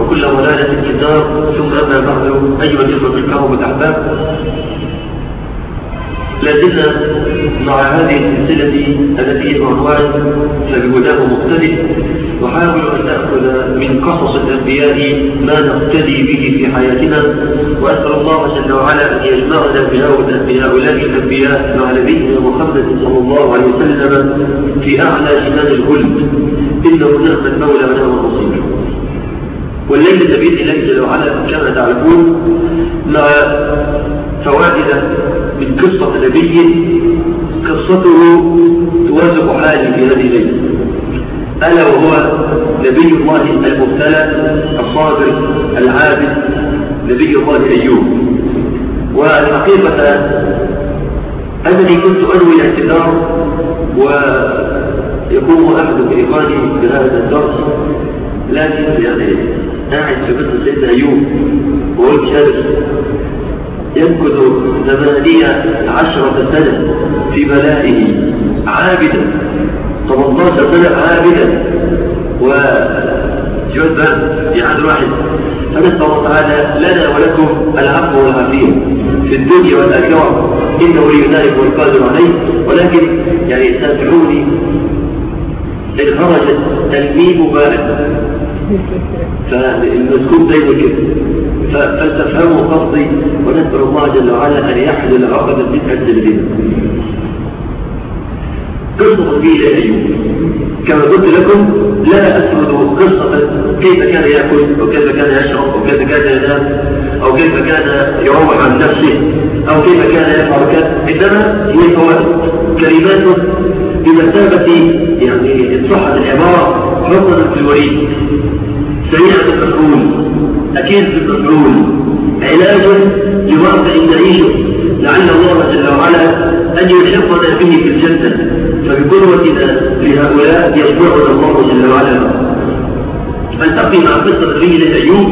وكل ضلالة في النار ثم أما بعد أيها الإخوة الكرام والأحباب لازلنا مع هذه السلسلة التي بعنوان فبهداه مقتدئ نحاول أن نأخذ من قصص الأنبياء ما نقتدي به في حياتنا وأسأل الله جل وعلا أن يجمعنا بهؤلاء الأنبياء مع نبينا محمد صلى الله عليه وسلم في أعلى جنان الخلد إنه نعم المولى ونعم النصير والليلة بإذن الله جل وعلا كما تعرفون مع فوائد من قصة نبي قصته توافق حالي في هذه الليلة. ألا وهو نبي الله المبتلى الصابر العابد نبي الله أيوب والحقيقة أنني كنت أنوي الاعتذار ويقوم أحد بإخواني بهذا الدرس لكن يعني في سيدنا أيوب وهو جالس يمكث ثمانية عشرة سنة في بلائه عابدا 18 سنة عابدا وجود في عهد واحد. فنسأل الله تعالى لنا ولكم العفو والعافية في الدنيا والآخرة. إنه ولي ذلك والقادر عليه. ولكن يعني سامحوني إن خرجت الميم بارد فالمسكوب دايما كده فلتفهموا قصدي ونسأل الله جل وعلا أن يحلل عقد البدعة الجديدة قصة طويلة أيوب. كما قلت لكم لا أسرد قصة كيف كان يأكل وكيف كان يشرب وكيف كان ينام أو كيف كان يروح عن نفسه أو كيف كان يفعل كذا. إنما هي فوائد كلمات بمثابة يعني صحت العبارة حفظا في الوريد. سريعة المفعول أكيد المفعول علاج لواقع نعيشه لعل الله جل وعلا أن يلحقنا به في الجنة. فبقدوتنا لهؤلاء يجمعنا الله جل وعلا. فلتقي مع قصة نبي أيوب.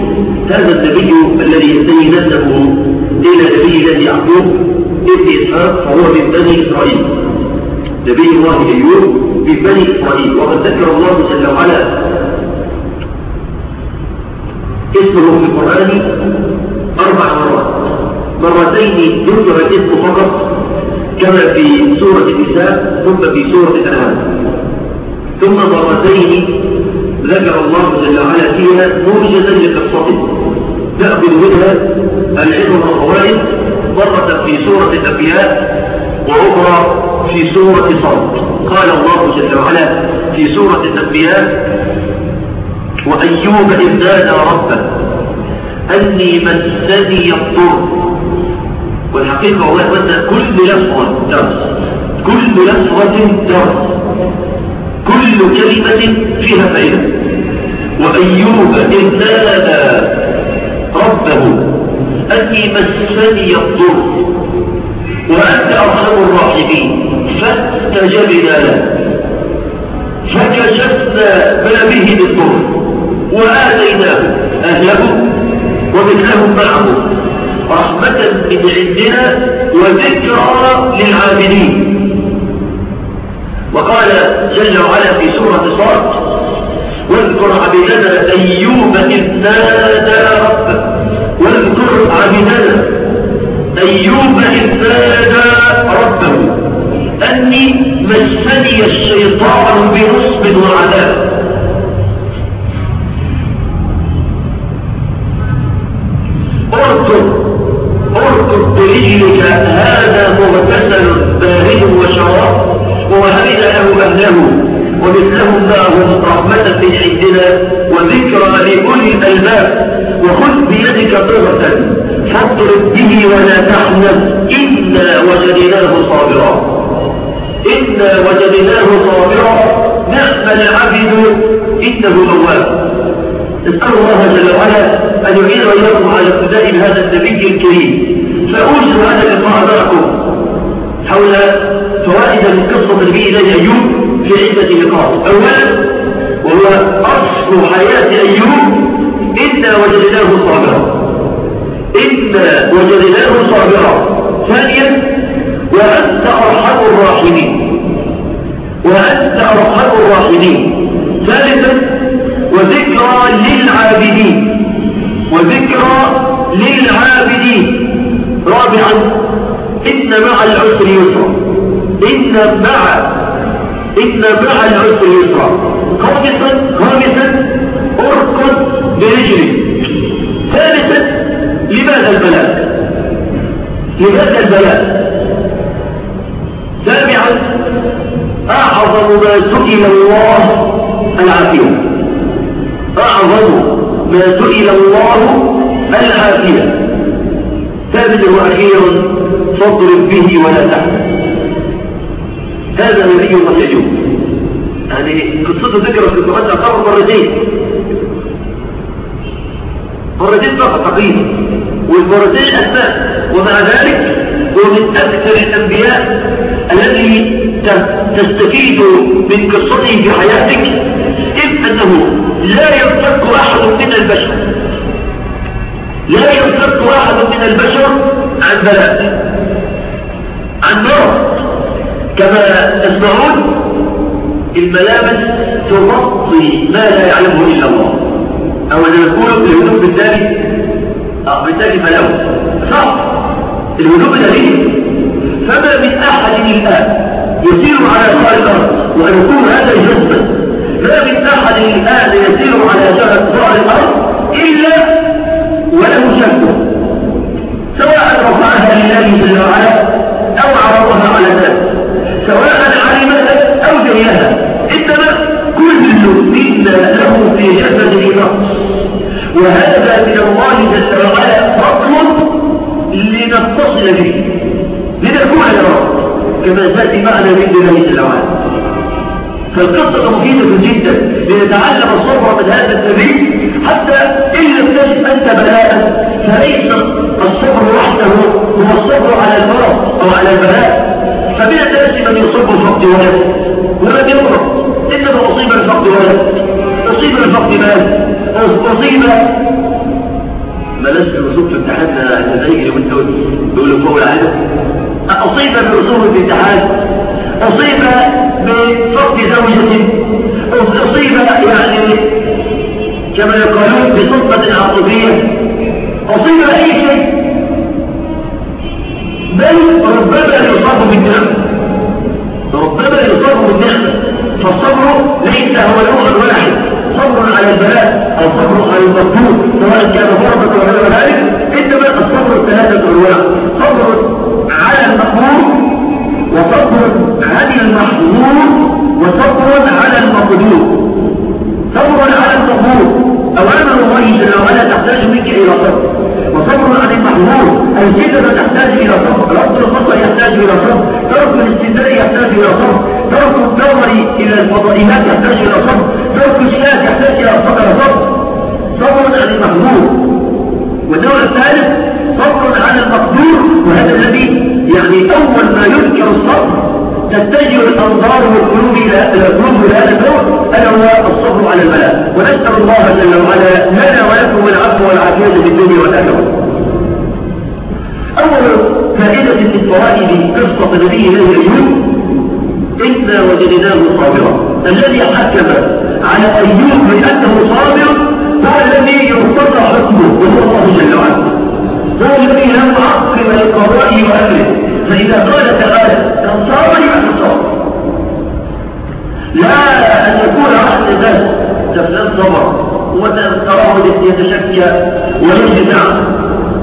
هذا النبي الذي ينتهي نفسه إلى الله يعقوب. ابن إسحاق فهو من بني إسرائيل. نبي الله أيوب من بني إسرائيل وقد ذكر الله جل وعلا اسمه في القرآن أربع مرات. مرتين ذكر الاسم فقط كما في سورة النساء ثم في سورة الأنعام. ثم مرتين ذكر الله جل وعلا فيها موجزا لقصته نأخذ منها العبر والفوائد مرة في سورة الأنبياء وأخرى في سورة صاد. قال الله جل وعلا في سورة الأنبياء وأيوب إذ نادى ربه أني مسني الضر. والحقيقة هو أن كل لفظة درس كل لفظة درس كل كلمة فيها فائدة. وأيوب إذ نادى ربه أني مسني الضر. وأنت أرحم الراحمين. فاستجبنا له. فكشفنا ما به من ضر وآتيناه أهله معه رحمة من عندنا وذكرى للعابدين وقال جل وعلا في سورة صاد واذكر عبدنا أيوب إذ نادى ربه. واذكر عبدنا أيوب إذ نادى ربه. أني مسني الشيطان بنصب وعذاب اركض اركض برجلك هذا مغتسل بارد وشراب ووهبنا له أهله ومثلهم معهم رحمة من عندنا وذكرى لأولي الألباب وخذ بيدك ضغطا فاضرب به ولا تحزن إنا وجدناه صابرا. إنا وجدناه صابرا. نعم العبد إنه أواب نسأل الله جل وعلا أن يعين وإياكم على ابتداء هذا النبي الكريم. فأوجد هذا اللقاء معكم حول فوائد من قصة النبي إليه أيوب في عدة نقاط. أولا وهو أصل حياة أيوب إنا وجدناه صابرا. إنا وجدناه صابرا. ثانيا وأنت أرحم الراحمين. وأنت أرحم الراحمين. ثالثا وذكرى للعابدين. وذكرى للعابدين. رابعا إن مع العسر يسرا. إن مع إن مع العسر يسرا. خامسا خامسا اركض برجلك ثالثا لماذا البلاء لماذا البلاء سابعا أعظم ما سئل الله العافية. أعظم ما سئل الله العافية. ثالثا وأخيرا فاضرب به ولا تحزن هذا نبي مسجون يعني قصته ذكرت في القرآن تعتبر مرتين. مرتين فقط تقريبا. والمرتين أسماء ومع ذلك هو من أكثر الأنبياء الذي تستفيد من قصته في حياتك إذ أنه لا ينفك أحد من البشر. لا ينفك أحد من البشر عن بلاء عن مرض كما تسمعون الملامس تغطي ما لا يعلمه إلا الله. أو أن نقول الهدوء بالتالي أو بالتالي ملامس صح. الهدوء بالتالي فما من أحد الآن يسير على ظهر الأرض وأن يكون هذا جزءا ما من أحد الآن يسير على ظهر الأرض إلا وله شك سواء رفعها لله جل وعلا أو عرضها على الناس. سواء علمها أو جهلها. إنما كل منا له في جسده نقص وهذا من الله جل وعلا فضل لنتصل به. لنكون لرب كما تأتي معنا من جل وعلا فالقصة مفيدة جدا لنتعلم الصبر من هذا النبي حتى إن لم تجد أنت بلاء فليس الصبر وحده هو الصبر على المرض أو على البلاء. فمن الناس من يصب الفقد ولد ولم يمرض إنما أصيب الفقد ولد أصيب الفقد مال أصيب ما الرسول في امتحاننا التدريجي وانت بيقول فوق العالم. أصيب في امتحان أصيب بفقد زوجة أصيب يعني كما يقولون بسلطة عاطفية أصيب أي شيء. بل ربما يصاب بالنعمة ربما يصاب بالنعمة فالصبر ليس هو الأمر الواحد صبر على البلاء أو صبر على المطلوب سواء كان فرضة ولا ذلك إنما الصبر الثلاثة أنواع صبر على المأمور وصبر عن المحظور وصبر على المقدور. صبر على المطلوب أوامر الله جل وعلا تحتاج منك إلى صبر. وصبر عن المحظور. الجدة تحتاج إلى صبر. رفض الخطأ يحتاج إلى صبر. ترك الاستدلال يحتاج إلى صبر. ترك النظر إلى الفضائلات يحتاج إلى صبر. ترك الشاة يحتاج إلى صبر. صبر صبر عن المحظور. والنوع الثالث صبر على المقدور وهذا الذي يعني أول ما يذكر الصبر تتجه الأنظار والقلوب إلى القلوب إلى هذا الدور ألا هو الصبر على البلاء ونسأل الله جل وعلا لنا ولكم العفو والعافية في الدنيا والآخرة. أول فائدة للطوائل قصة نبي الله أيوب إنا وجدناه صابرا. الذي حكم على أيوب بأنه صابر هو الذي يقتضى حكمه وهو الله جل وعلا. هو الذي لا معقب لقضائه وأمره فإذا قال تعالى يبقى صابر لا أن يكون عقل ذات تفلان صبر وتراه يتشكى ويجزع.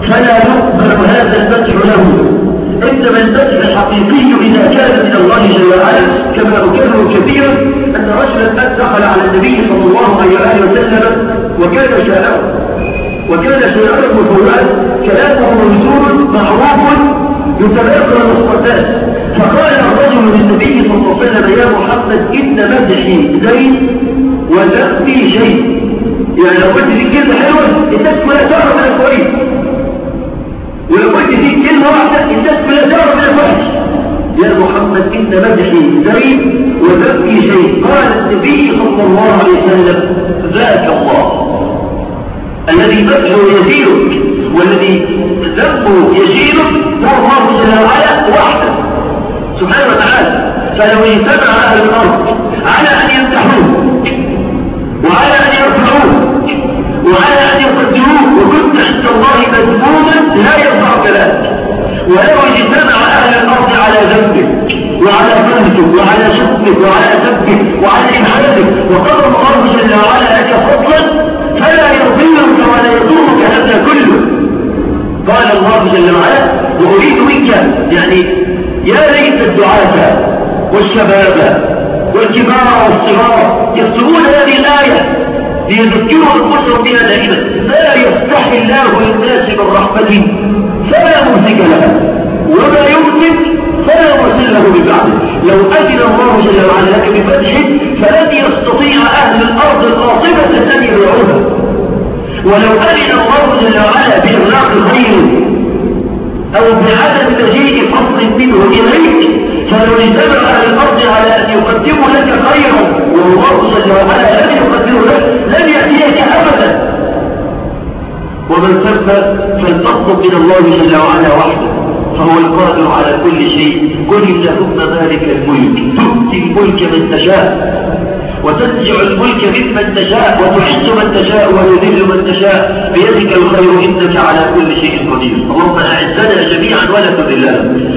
فلا يقبل هذا المدح له. إنما المدح الحقيقي إذا كان من الله جل وعلا كما أكرر كثيرا أن رجلا دخل على النبي صلى الله عليه وسلم وكان شاعرا. وكان شاعرا مفوعا كلامه منزول معروف يتبادل المصطفات فقال الرجل للنبي صلى الله عليه وسلم يا محمد إن مدحي زين ونفسي شيء. يعني لو قلت دي كلمة حلوة الناس كلها تعرف أنا كويس. ولو قلت دي كلمة واحدة الناس كلها تعرف أنا وحش يا محمد إن مدحي زين وذكي شيء. قال النبي صلى الله عليه وسلم ذاك الله. الذي مدحه يزيدك والذي ذنبه يشيلك هو الله جل وعلا وحده. سبحانه وتعالى فلو اجتمع أهل الأرض على أن يمدحوه وعلى أن يرفعوه وعلى أن يقدروه وكنت عند الله مذموما لا ينفع كلامك ولو اجتمع أهل الأرض على ذنبك وعلى ذنبك وعلى شكرك وعلى سبك وعلى امحانك وقضى الله جل وعلا لك فضلا فلا يضلك ولا يضرك هذا كله؟ قال الله جل وعلا وأريد منك يعني يا ليت الدعاة والشباب والكبار والصغار يكتبون هذه الآية ليذكروا أنفسهم بها دائما لا يفتح الله للناس من فلا ممسك لها وما يمسك فلا مرسل له ببعده لو أذن الله جل وعلا لك بفتحه فلن يستطيع أهل الأرض القاطبة أن يدعوها ولو أذن الله جل وعلا بإغلاق الخير أو بعدم مجيء فصل منه إليك فلو اجتمع أهل الأرض على أن يقدموا لك خيرا والله جل وعلا لم يقدموا لك لن يأتيك أبدا. ومن ثم فلتطلب من الله جل وعلا وحده. فهو القادر على كل شيء. قل اللهم مالك الملك. تؤتي الملك من تشاء. وتنزع الملك ممن تشاء. وتعز من تشاء. وتذل من تشاء. بيدك الخير. إنك على كل شيء قدير. اللهم أعزنا جميعا ولا تذلنا.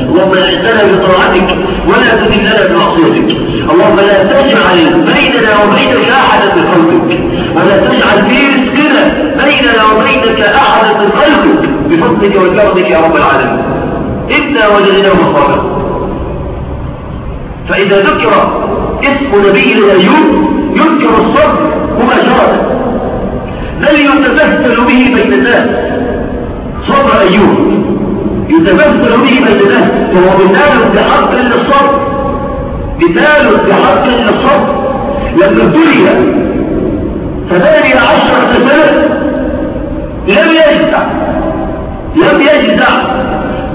اللهم أعزنا بطاعتك ولا تذلنا بمعصيتك. اللهم لا تجعل بيننا وبينك أحدا من خلقك. ولا تجعل في رزقنا بيننا وبينك أحدا من خلقك. بفضلك وكرمك يا رب العالمين. إنا وجدناه صالحا فإذا ذكر اسم نبي أيوب يذكر الصبر مباشرة. بل يتمثل به بين الناس. صبر أيوب. يتمثل به بين الناس. فهو مثال بحق للصبر. مثال بحق للصبر. لما ابتلي ثمانية عشر سنة لم يجزع. لم يجزع.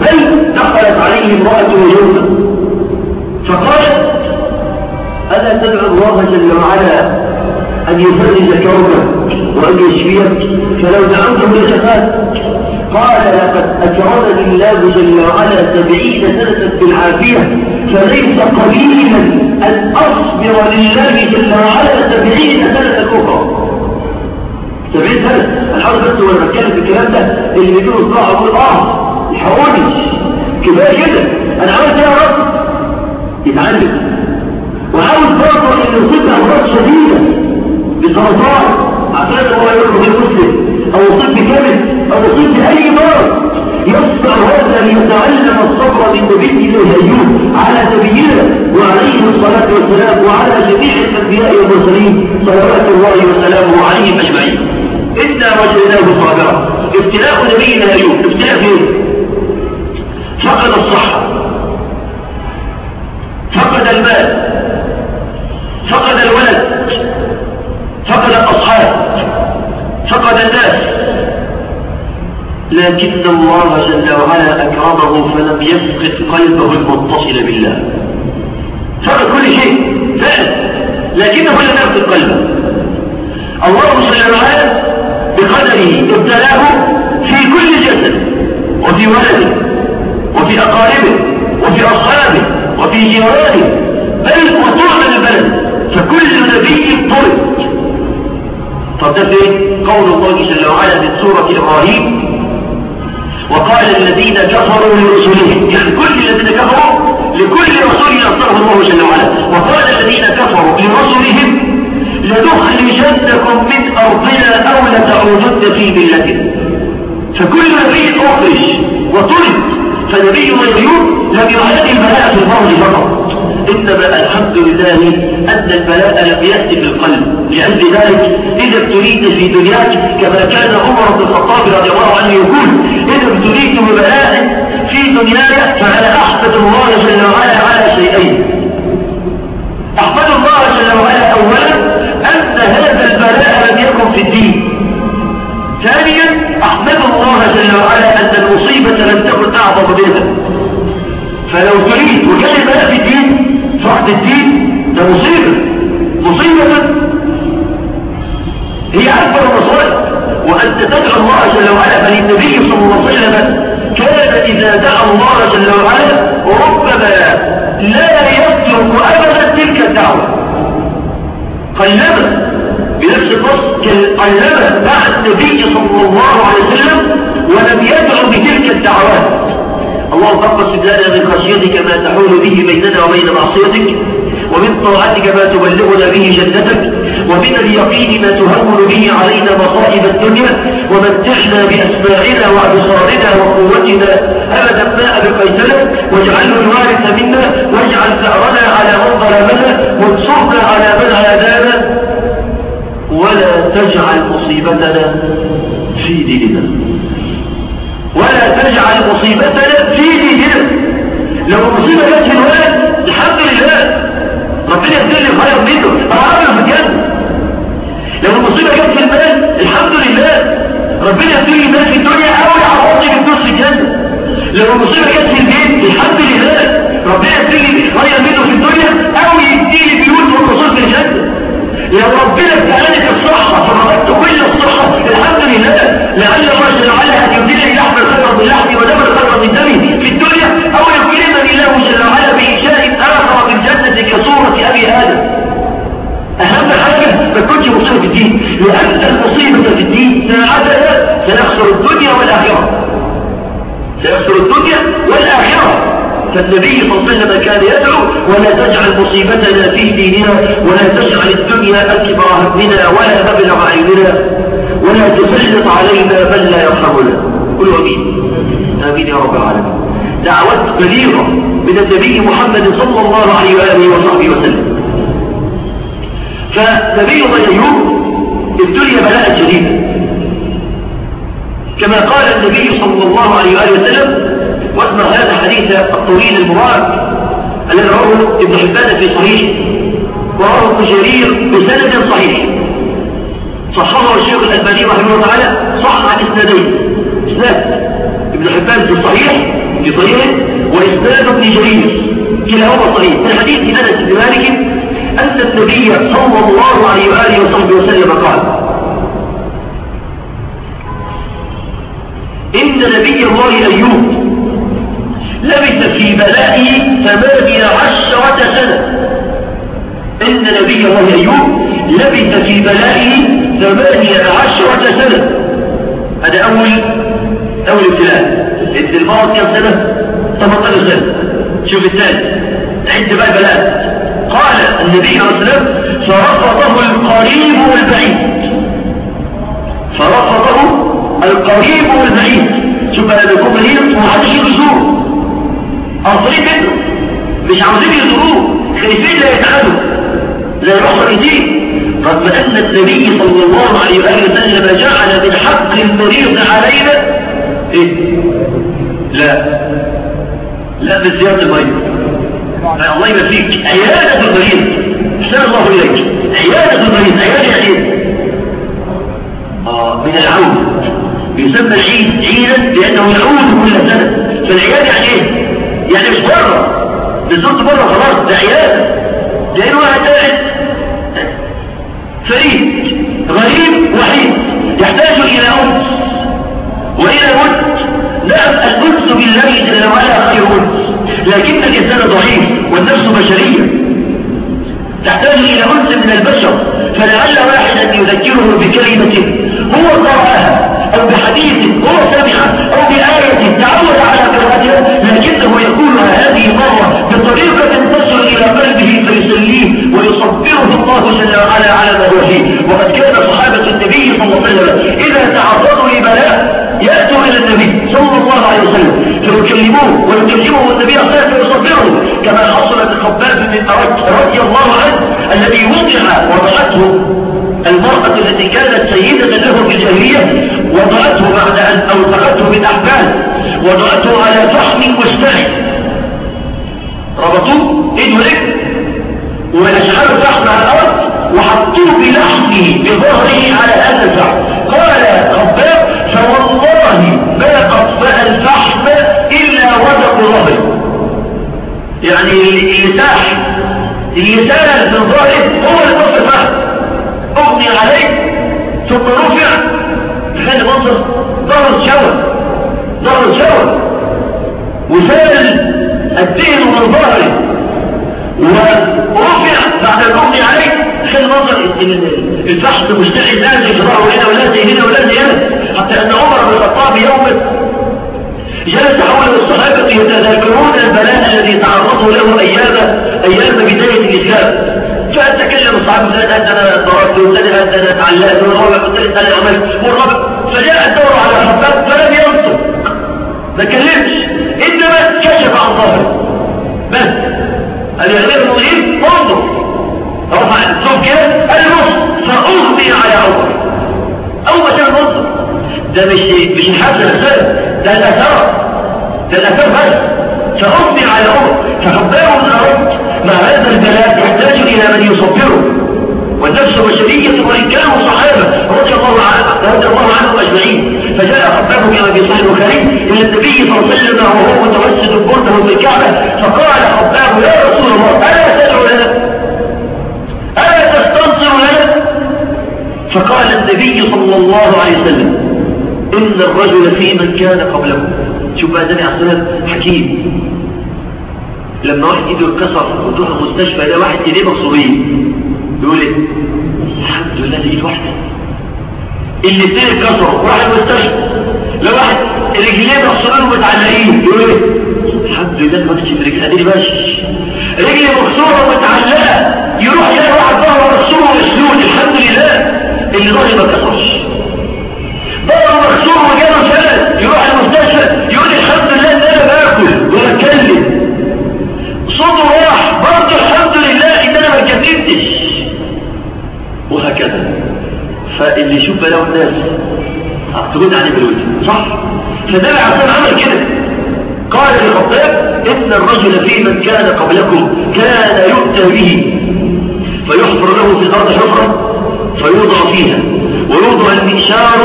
بل دخلت عليه امرأة يوما فقالت ألا تدعو الله جل وعلا أن يفرج كربك وأن يشفيك؟ فلو دعوته لشفاك قال لقد أكرمني الله جل وعلا سبعين سنة بالعافية فليس قليلا أن أصبر لله جل وعلا سبعين سنة أخرى. سبعين سنة؟ الحرب بس بتكلم في الكلام ده اللي بيجيبوا صلاح يقول آه الحقوني كفاية كده. أنا عملت إيه يا رب؟ يتعلم. وعاوز برضه إن يصيبها أمراض شديدة. بسرطان عشان هو يقول له مسلم أو يصيب بكبد أو يصيب بأي مرض. يصبر هذا ليتعلم الصبر من نبيه ايوب على نبينا وعليه الصلاة والسلام. وعلى جميع الأنبياء والمرسلين. صلوات الله وسلامه عليهم أجمعين. إنا وجدناه صابرا. ابتلاء نبينا ايوب ابتلاء فين؟ فقد الصحة. فقد المال. فقد الولد. فقد الأصحاب. فقد الناس. لكن الله جل وعلا أكرمه فلم يفقد قلبه المتصل بالله. فقد كل شيء. فعلا. لكنه لم يفقد قلبه. الله جل وعلا بقدره ابتلاه في كل جسد وفي ولده. وفي أقاربه وفي أصحابه وفي جيرانه بل وطعم البلد فكل نبي طرد فده قول الله جل وعلا في سورة إبراهيم وقال الذين كفروا لرسلهم يعني كل الذين كفروا لكل رسول أصدره الله جل وعلا. وقال الذين كفروا لرسلهم لنخرجنكم من أرضنا أو لتعودن في ملتنا. فكل نبي أخرج وطرد فنبي أيوب لم يعلم البلاء في الأرض فقط. إنما الحمد لله أن البلاء لم يأتي في القلب. لأجل ذلك إذا ابتليت في دنياك كما كان عمر بن الخطاب رضي الله عنه يقول إذا ابتليت ببلاء في دنياي فأنا أحمد الله جل وعلا على شيئين. أحمد الله أعظم منها فلو تريد البلاء في الدين فقد الدين ده مصيبة. مصيبة. هي أكبر المصائب وأنت تدعو الله جل وعلا بل النبي صلى الله عليه وسلم كان إذا دعا الله جل وعلا ربما لا يترك أبدا تلك الدعوة. قلما بنفس النص قلما مع النبي صلى الله عليه وسلم ولم يدعو بتلك الدعوات. اللهم اقسم لنا من خشيتك ما تحول به بيننا وبين معصيتك ومن طاعتك ما تبلغنا به جنتك ومن اليقين ما تهون به علينا مصائب الدنيا ومتعنا بأسماعنا وأبصارنا وقوتنا. أبدا ما أبقيتنا واجعله الوارث منا واجعل ثأرنا على من ظلمنا وانصرنا على من عادانا. ولا تجعل مصيبتنا في ديننا. ولا تجعل مصيبتنا في ديننا لو مصيبة جت في الولد الحمد لله. ربنا يبدل لي خير منه. في الجنة. لو المصيبة جت في المال الحمد لله. ربنا يبدل لي مال في الدنيا أو يعوضني بالنص في الجنة. لو المصيبة جت في البيت الحمد لله. ربنا يبدل لي خير منه في الدنيا أو يديني بيوت والقصور في الجنة. لو ربنا ابتلاني فنبي الله أيوب الدنيا بلاء شديد. كما قال النبي صلى الله عليه وآله وسلم واسمع هذا الحديث الطويل المبارك الذي رواه ابن حبان في صحيح ورواه ابن جرير بسند صحيح. صححه الشيخ الألباني رحمه الله تعالى صح عن إسنادين. إسناد ابن حبان في الصحيح في صحيحه وإسناد ابن جرير. كلاهما صحيح. من حديث أنس بن مالك ان النبي صلى الله عليه وآله وصحبه وسلم قال إن نبي الله أيوب لبث في بلائه ثمانية عشرة سنة. إن نبي الله أيوب لبث في بلائه ثمانية عشرة سنة. هذا أول أول ابتلاء إن المرض كم سنة؟ 18 سنة. شوف الثاني. عد بقى البلاء؟ قال النبي صلى الله عليه وسلم فرفضه القريب والبعيد. فرفضه القريب والبعيد. شوف لكم هنا ومحدش يزوره. قاصرين منه مش عاوزين يزوروه. خايفين لا يتعادوا لا يروحوا يزيد رغم أن النبي صلى الله عليه وسلم جعل من حق المريض علينا إيه؟ لا. لا بزيارة المريض. الله يبارك عيادة المريض. أحسن الله إليك. عيادة المريض. عيادة يعني آه من العود. يسمى العيد عيدا لأنه يعود كل سنة. فالعيادة يعني إيه؟ يعني مش بره. بالظبط بره خلاص. ده عيادة. لأنه واحد قاعد فريد. غريب وحيد. يحتاج إلى أنس وإلى ود. نعم الأنس بالله جل وعلا خير أنس. لكن الإنسان ضعيف. والنفس بشرية. تحتاج إلى أنس من البشر فلعل واحدا يذكره بكلمة هو قرأها أو بحديث هو سمعه أو بآية تعود على قراءتها لكنه يقولها هذه مرة بطريقة تصل إلى قلبه فيسليه ويصبره الله جل وعلا على مروحه. وقد كان صحابة النبي صلى الله عليه وسلم إذا تعرضوا لبلاء يأتوا إلى النبي صلى الله عليه وسلم فيكلموه ويكلمه النبي صلى الله عليه وسلم يصبره كما حصل لخباب بن رضي الله عنه الذي وضع وضعته المرأة التي كانت سيدة له في الجاهلية وضعته بعد أن أوثقته بالأحبال وضعته على فحم مستعد. ربطوه؟ ايده لك. واشعلوا فحم على الأرض وحطوه بلحمه بظهره على هذا الفحم قال خباب فوالله ما أطفأ الفحم إلا وثق ظهره يعني اللسان من ظهره هو طفى الفحم أغني عليه ثم رفع تخيل منظر ظهر شوى ظهر شوى وسال الدين من ظهره ورفع بعد الأغني عليه تخيل منظر الفحم مشتعل لازم يضعه هنا ولازم هنا ولازم هنا. حتى أن عمر بن الخطاب يوم جلس حول الصحابة يتذكرون البلاء الذي تعرضوا له أيام أيام بداية الإسلام. فتكلم الصحابة ثلاثة أنا ضربت وثلاثة أنا تعلقت والرابع والثالث أنا عملت والرابع فجاء الدور على خباب فلم ينطق. ما كلمش. إنما كشف عن ظهره. بس. قال يا غير المؤمنين انظر. رفع الصوت كده قال له فأغمي على عمر أول ما شاف منظر ده مش مش السلم ده الأثار ده الأثار بس. فأمي على فحباه من أرد مع هذا البلاء يحتاج إلى من يصبره. والنفس بشرية وإن كانوا صحابة رضي الله عنه رضي الله عنهم أجمعين. فجاء خباب كما في صحيح البخاري إلى النبي صلى الله عليه وسلم وهو متوسد برده في الكعبة. فقال خباب يا رسول الله ألا تدعو لنا؟ ألا تستنصر لنا؟ فقال النبي صلى الله عليه وسلم إن الرجل في من كان قبله. شوف بقى زني عصرات حكيم. لما واحد ايده اتكسر وتروح المستشفى ده واحد ايديه مكسورين يقول إيه؟ الحمد لله لقيت واحدة. اللي اثنين اتكسروا وراح المستشفى لو واحد رجليه مكسورين ومتعلقين. يقول إيه؟ الحمد لله ما كنتش رجلي. أديني ماشي رجلي مكسوره ومتعلقة. يروح يلاقي واحد ظهره مكسور ومسلول الحمد لله اللي ظهري ما اتكسرش. بقى يروح المستشفى يقول الحمد لله إن أنا باكل وبتكلم. صوته راح برضه الحمد لله إن أنا ما اتكلمتش وهكذا. فاللي يشوف بلاو الناس تقول عليه بالوجه. صح؟ فده عشان عمل كده. قال للخطاب إن الرجل في من كان قبلكم كان يؤتى به فيحفر له في الأرض حفرة فيوضع فيها. ويوضع المنشار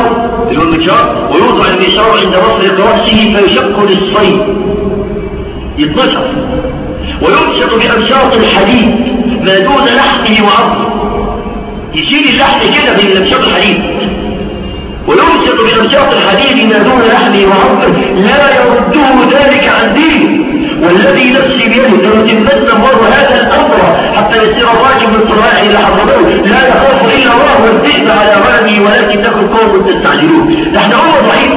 ويوضع المنشار عند وصل رأسه فيشق للصيد. يتنشر ويمشط بأمشاط الحديد ما دون لحمه وعظمه يشيل اللحم كده من امشاط الحديد. ويمشط بأمشاط الحديد ما دون لحمه وعظمه لا يرده ذلك عن دينه. والذي نفسي بيده ليتمن الله هذا الأمر حتى يصير الراجل من صلاح إلى حضرته. لا يخاف إلا الله والذئب على غنمه ولكنكم قوم تستعجلون. نحن امه ضعيف.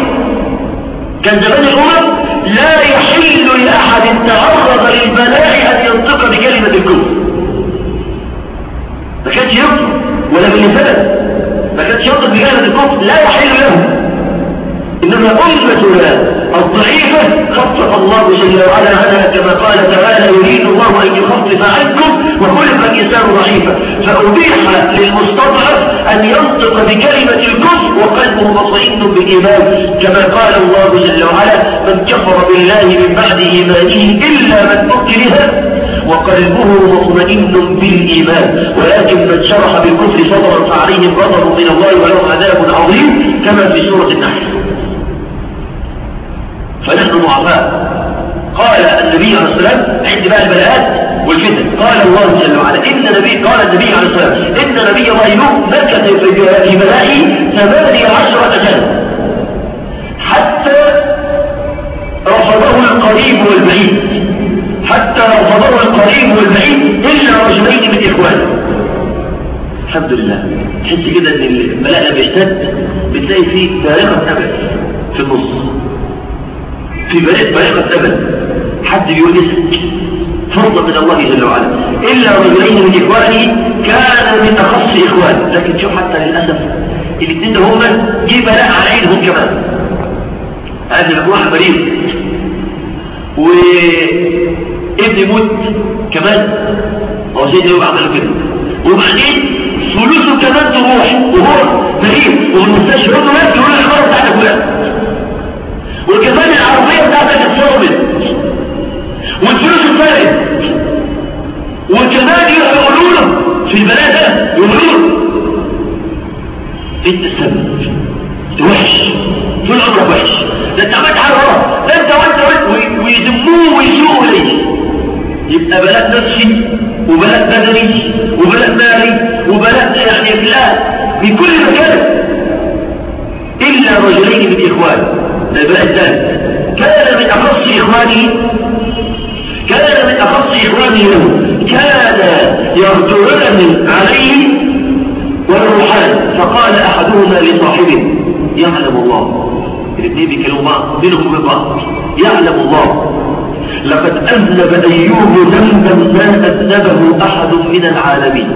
كان زمان الامم لا يحل لأحد تعرض للبلاء أن ينطق بكلمة الكفر. ما كانش ينطق ولا باللسان ما كانش ينطق بكلمة الكفر. لا يحل له. إنما أمتنا الضعيفة خفف الله جل وعلا عنها كما قال تعالى يريد الله أن يخفف عنكم وخلق الإنسان ضعيفا. فأبيح للمستضعف أن ينطق بكلمة الكفر وقلبه مطمئن بالإيمان. كما قال الله جل وعلا من كفر بالله من بعد إيمانه إلا من أكره وقلبه مطمئن بالإيمان. ولكن من شرح بالكفر صدرا فعليهم غضب من الله ولهم عذاب عظيم كما في سورة النحل. فنحن ضعفاء قال النبي عليه السلام عند بقى البلاءات والفتن. قال الله جل وعلا إن نبي قال النبي عليه السلام إن نبي الله نوح مكث في بلائه ثمانية عشرة سنة. حتى رفضه القريب والبعيد. حتى رفضه القريب والبعيد إلا رجلين من إخوانه. الحمد لله. تحس كده إن البلاء لما بتلاقي فيه فارقة أمل في النص. في بلاء فارقة أمل حد بيقول اسمك فضل من الله جل وعلا. إلا رجلين من إخوانه كان من أخص إخوان لكن شوف حتى للأسف الاثنين ده هم جه بلاء على عينهم كمان. هذا لك واحد مريض. وابن يموت كمان. هو سيدنا يوم عمله كده. وبعدين فلوسه كمان تروح وهو مريض. والمستشفى يقول له لا تقول العماره بتاعتك وكمان العربية بتاعتك اتصابت والفلوس اتفرقت. وكمان يقولوا له في البلاد ده يقولوا انت السبب وحش طول عمرك وحش. ده انت عملت حاجة غلط. ده انت وانت ويذموه ويسوقوا ليه؟ يبقى بلاء نفسي وبلاء بدني وبلاء مالي وبلاء يعني لا في كل مكان. إلا رجلين من اخوان الثالث كان من أخص إخوانه كان من أخص إخوانه له كان يرجعون عليه والروحان فقال أحدهما لصاحبه يعلم الله. الاثنين بيكلموا بعض بينهم وبين بعض يعلم الله. لقد أذنب أيوب ذنبا ما أذنبه أحد من العالمين.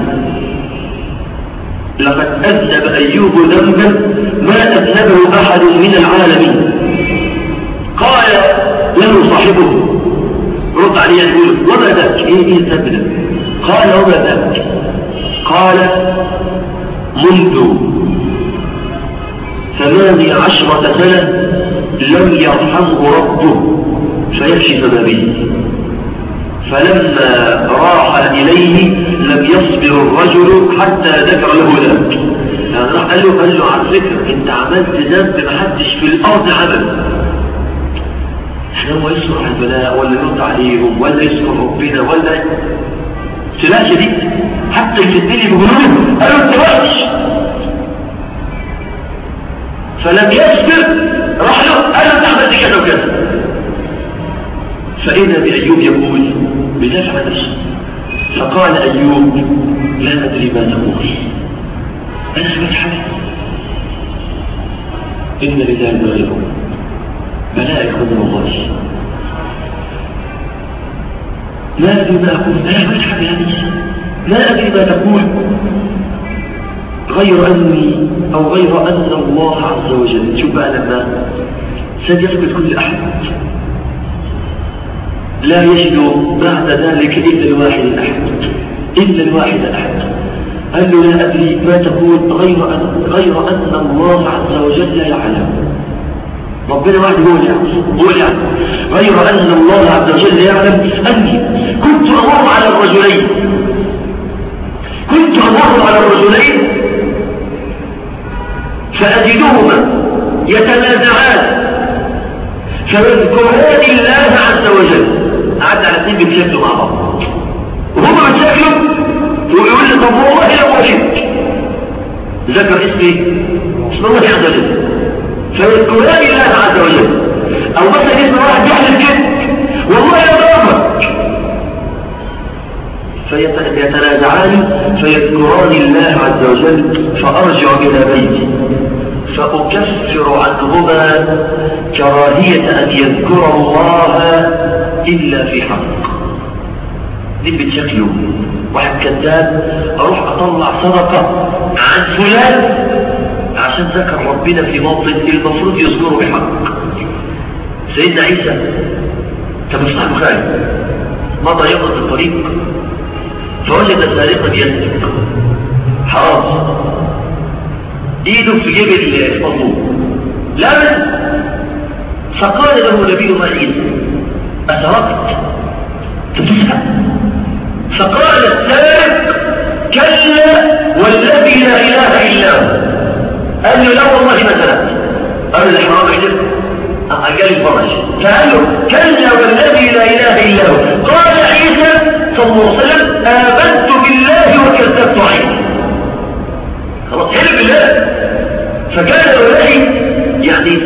لقد أذنب أيوب ذنبا ما أذنبه أحد من العالمين. قال له صاحبه رد عليه يقول وما ذاك إيه إيه ده قال وما ذاك قال منذ ثمانية عشرة سنة لم يرحمه ربه. فيكشف ما به فلما راح إليه لم يصبر الرجل حتى ذكر له ذلك. يعني راح قال له قال له على فكرة أنت عملت ذنب محدش في الأرض عمل إحنا هو على البلاء ولا يرد عليهم ولا يذكر ربنا ولا ابتلاء شديد حتى الفتنين بيقولوا ما يقول بلاء يكون الله. لا أدري ما أقول. سمعت حاجة هذه لا أدري ما تقول غير أني أو غير أن الله عز وجل. شوف بقى لما سيثبت كل أحد. لا يجد بعد ذلك إلا الواحد أحد إلا الواحد أحد قال له لا أدري ما تقول غير أن, غير أن الله عز وجل يعلم. ربنا واحد يقول يعني غير أن الله عز وجل يعلم. أني كنت أمر على الرجلين. كنت أمر على الرجلين. فأجدهما يتنازعان. فيذكران الله عز وجل. قعدت على اثنين بيتشكلوا مع بعض. وهم بيتشكلوا ويقول لي طب والله لو وجدت ذكر اسمي. اسم الله عز وجل فيذكران الله عز وجل. أو مثلا اسم واحد يحلف كده والله لو ضربك فيتنازعان فيذكران الله عز وجل فأرجع إلى بيتي. فأكفر عنهما كراهية أن يذكر الله إلا في حق. نبت شكله واحد كذاب أروح أطلع صدقة عن فلان عشان ذكر ربنا في موطن المفروض يذكره بحق. سيدنا عيسى كما في البخاري مضى في الطريق فوجد سارقا يسرق حرام. إيده في جيب المظلوم لا فقال له نبي ما عيسى أسرقت؟ فتسرق فقال السارق كلا والذي لا إله إلا هو. قال له لا والله ما سرقت قال له الحرام عجب قال الفرج فقال له كلا والذي لا إله إلا هو. قال عيسى صلى الله عليه وسلم آمنت بالله وكذبت عيسى خلاص علم بالله. فكان هؤلاء يعني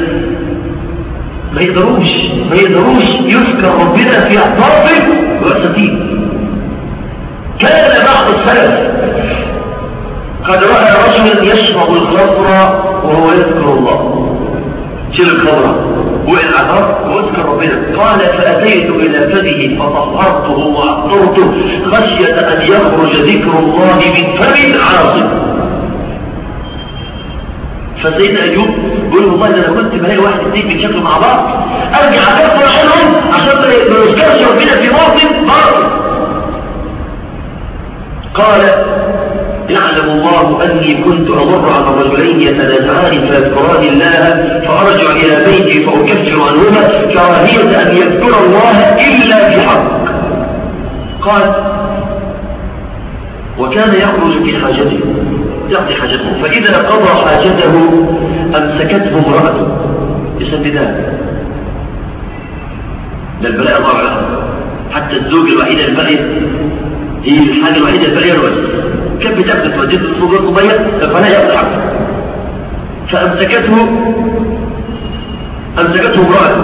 ما يقدروش ما يقدروش يذكر ربنا في أعطافه السلف قد رأى رجلا يشرب الخمر وهو يذكر الله. شيل الخمر أعرف واذكر ربنا. قال فأتيت إلى فمه فطهرته وأعطرته خشية أن يخرج ذكر الله من فم عاصم. فسيدنا أيوب بيقول والله أنا كنت بلاقي واحد اثنين بيتشكلوا مع بعض أرجع أكفر عنهم عشان ما يذكرش ربنا في موطن باطل. قال يعلم الله أني كنت أمر على الرجلين يتنازعان فيذكران الله فأرجع إلى بيتي فأكفر عنهما كراهية أن يذكر الله إلا في حق قال وكان يخرج في حاجته يقضي حاجته فإذا قضى حاجته أمسكته امرأته. يسددان. ده البلاء ضاع حتى الزوج الوحيدة الباقية هي الحاجة الوحيدة الباقية الوجه كيف بتأبت وجدت الصوت الطبية فلا يضحك فأمسكته أمسكته امرأته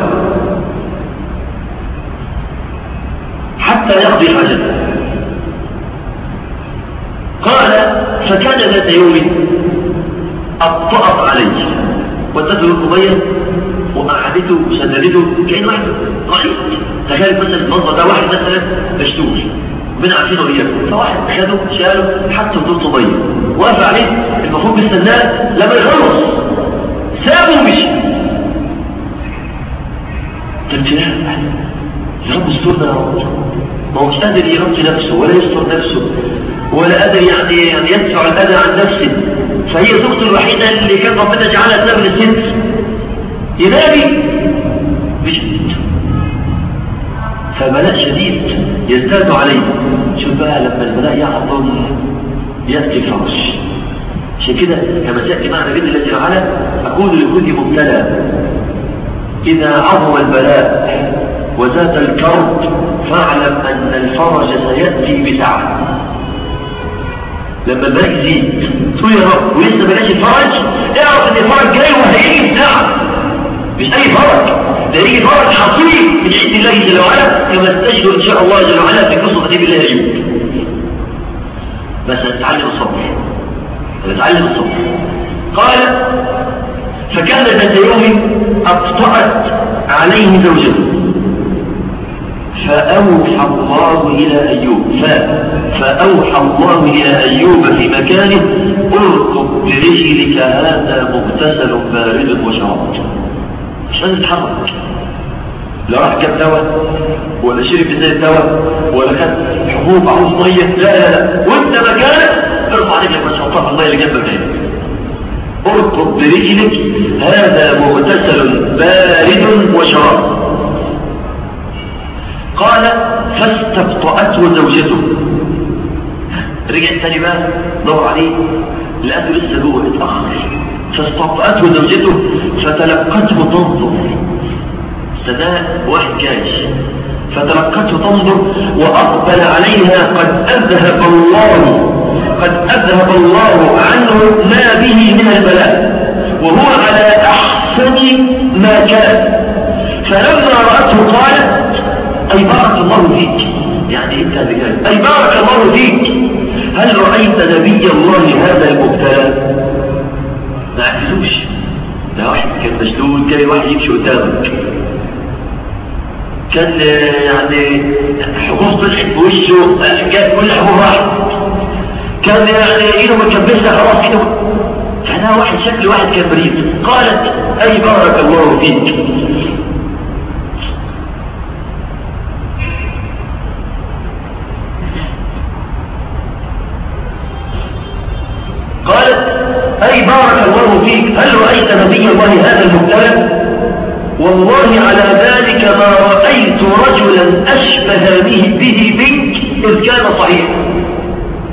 حتى يقضي حاجته قال فكان ذات يوم أبطأت عليه ودته القضية وقعدته وسندته كأنه واحد قريب تخيل مثلا المنظر ده واحد مثلا مشتول من عارفينه اياه فواحد خده شاله حتى دور طبية وقف عليه المفروض بيستناه لما يخلص. سابه ومشي. تمتلاء يا رب استرنا يا رب. ما هو مش قادر يغطي نفسه ولا يستر نفسه ولا قادر يعني يعني يدفع الأذى عن نفسه. فهي زوجته الوحيدة اللي كان ربنا جعلها سبب الست. ينادي. بشديد فبلاء شديد يزداد عليه. بقى لما البلاء يعظم يأتي الفرج عشان كده كما سياتي معنا باذن الله تعالى أقول لكل مبتلى إذا عظم البلاء وزاد الكرب فاعلم أن الفرج سيأتي بسعه لما البلاء يزيد تقول يا رب ولسه بلاش الفرج اعرف إن الفرج جاي وهيجي بساعه مش أي فرج ده يجي فرج حصيل من عند الله جل وعلا كما استشهد إن شاء الله جل وعلا في قصة نبي الله ايوب بس نتعلم الصبر نتعلم الصبر قال فكان ذات يوم ابطأت عليه زوجته فأوحى الله إلى أيوب. ف... فأوحى الله إلى أيوب في مكانه اركض برجلك هذا مغتسل بارد وشراب. مش لازم تتحرك. لا راح جاب دواء ولا شرب زي الدواء ولا خد حبوب عاوز ميه لا لا لا. وانت مكانك ارفع رجلك بس حطها في الميه اللي جنبك هنا اركض برجلك. هذا مغتسل بارد وشراب. قال فاستبطأته زوجته. رجع تاني بقى دور عليه. لقيته لسه جوه اتأخر. فاستبطأته زوجته فتلقته تنظر. استداء واحد جاي فتلقته تنظر وأقبل عليها قد أذهب الله قد أذهب الله عنه ما به من البلاء وهو على أحسن ما كان. فلما رأته قالت أي بارك الله فيك. يعني إنت بجاي أي بارك الله فيك. هل رأيت نبي الله هذا المبتلى؟ ما عكسوش ده واحد كان مشلول كان واحد يمشي قدامك. كان يعني حبوب طلعت في وشه كان كل راحت كان يعني ايده مكبسه خلاص كده فانا واحد شكل واحد كان مريض. قالت أي بارك الله فيك؟ قالت أي بارك الله فيك؟ هل رأيت نبي الله هذا المبتلى؟ والله على ذلك ما رأيت رجلا أشبه به, به بك إذ كان صحيح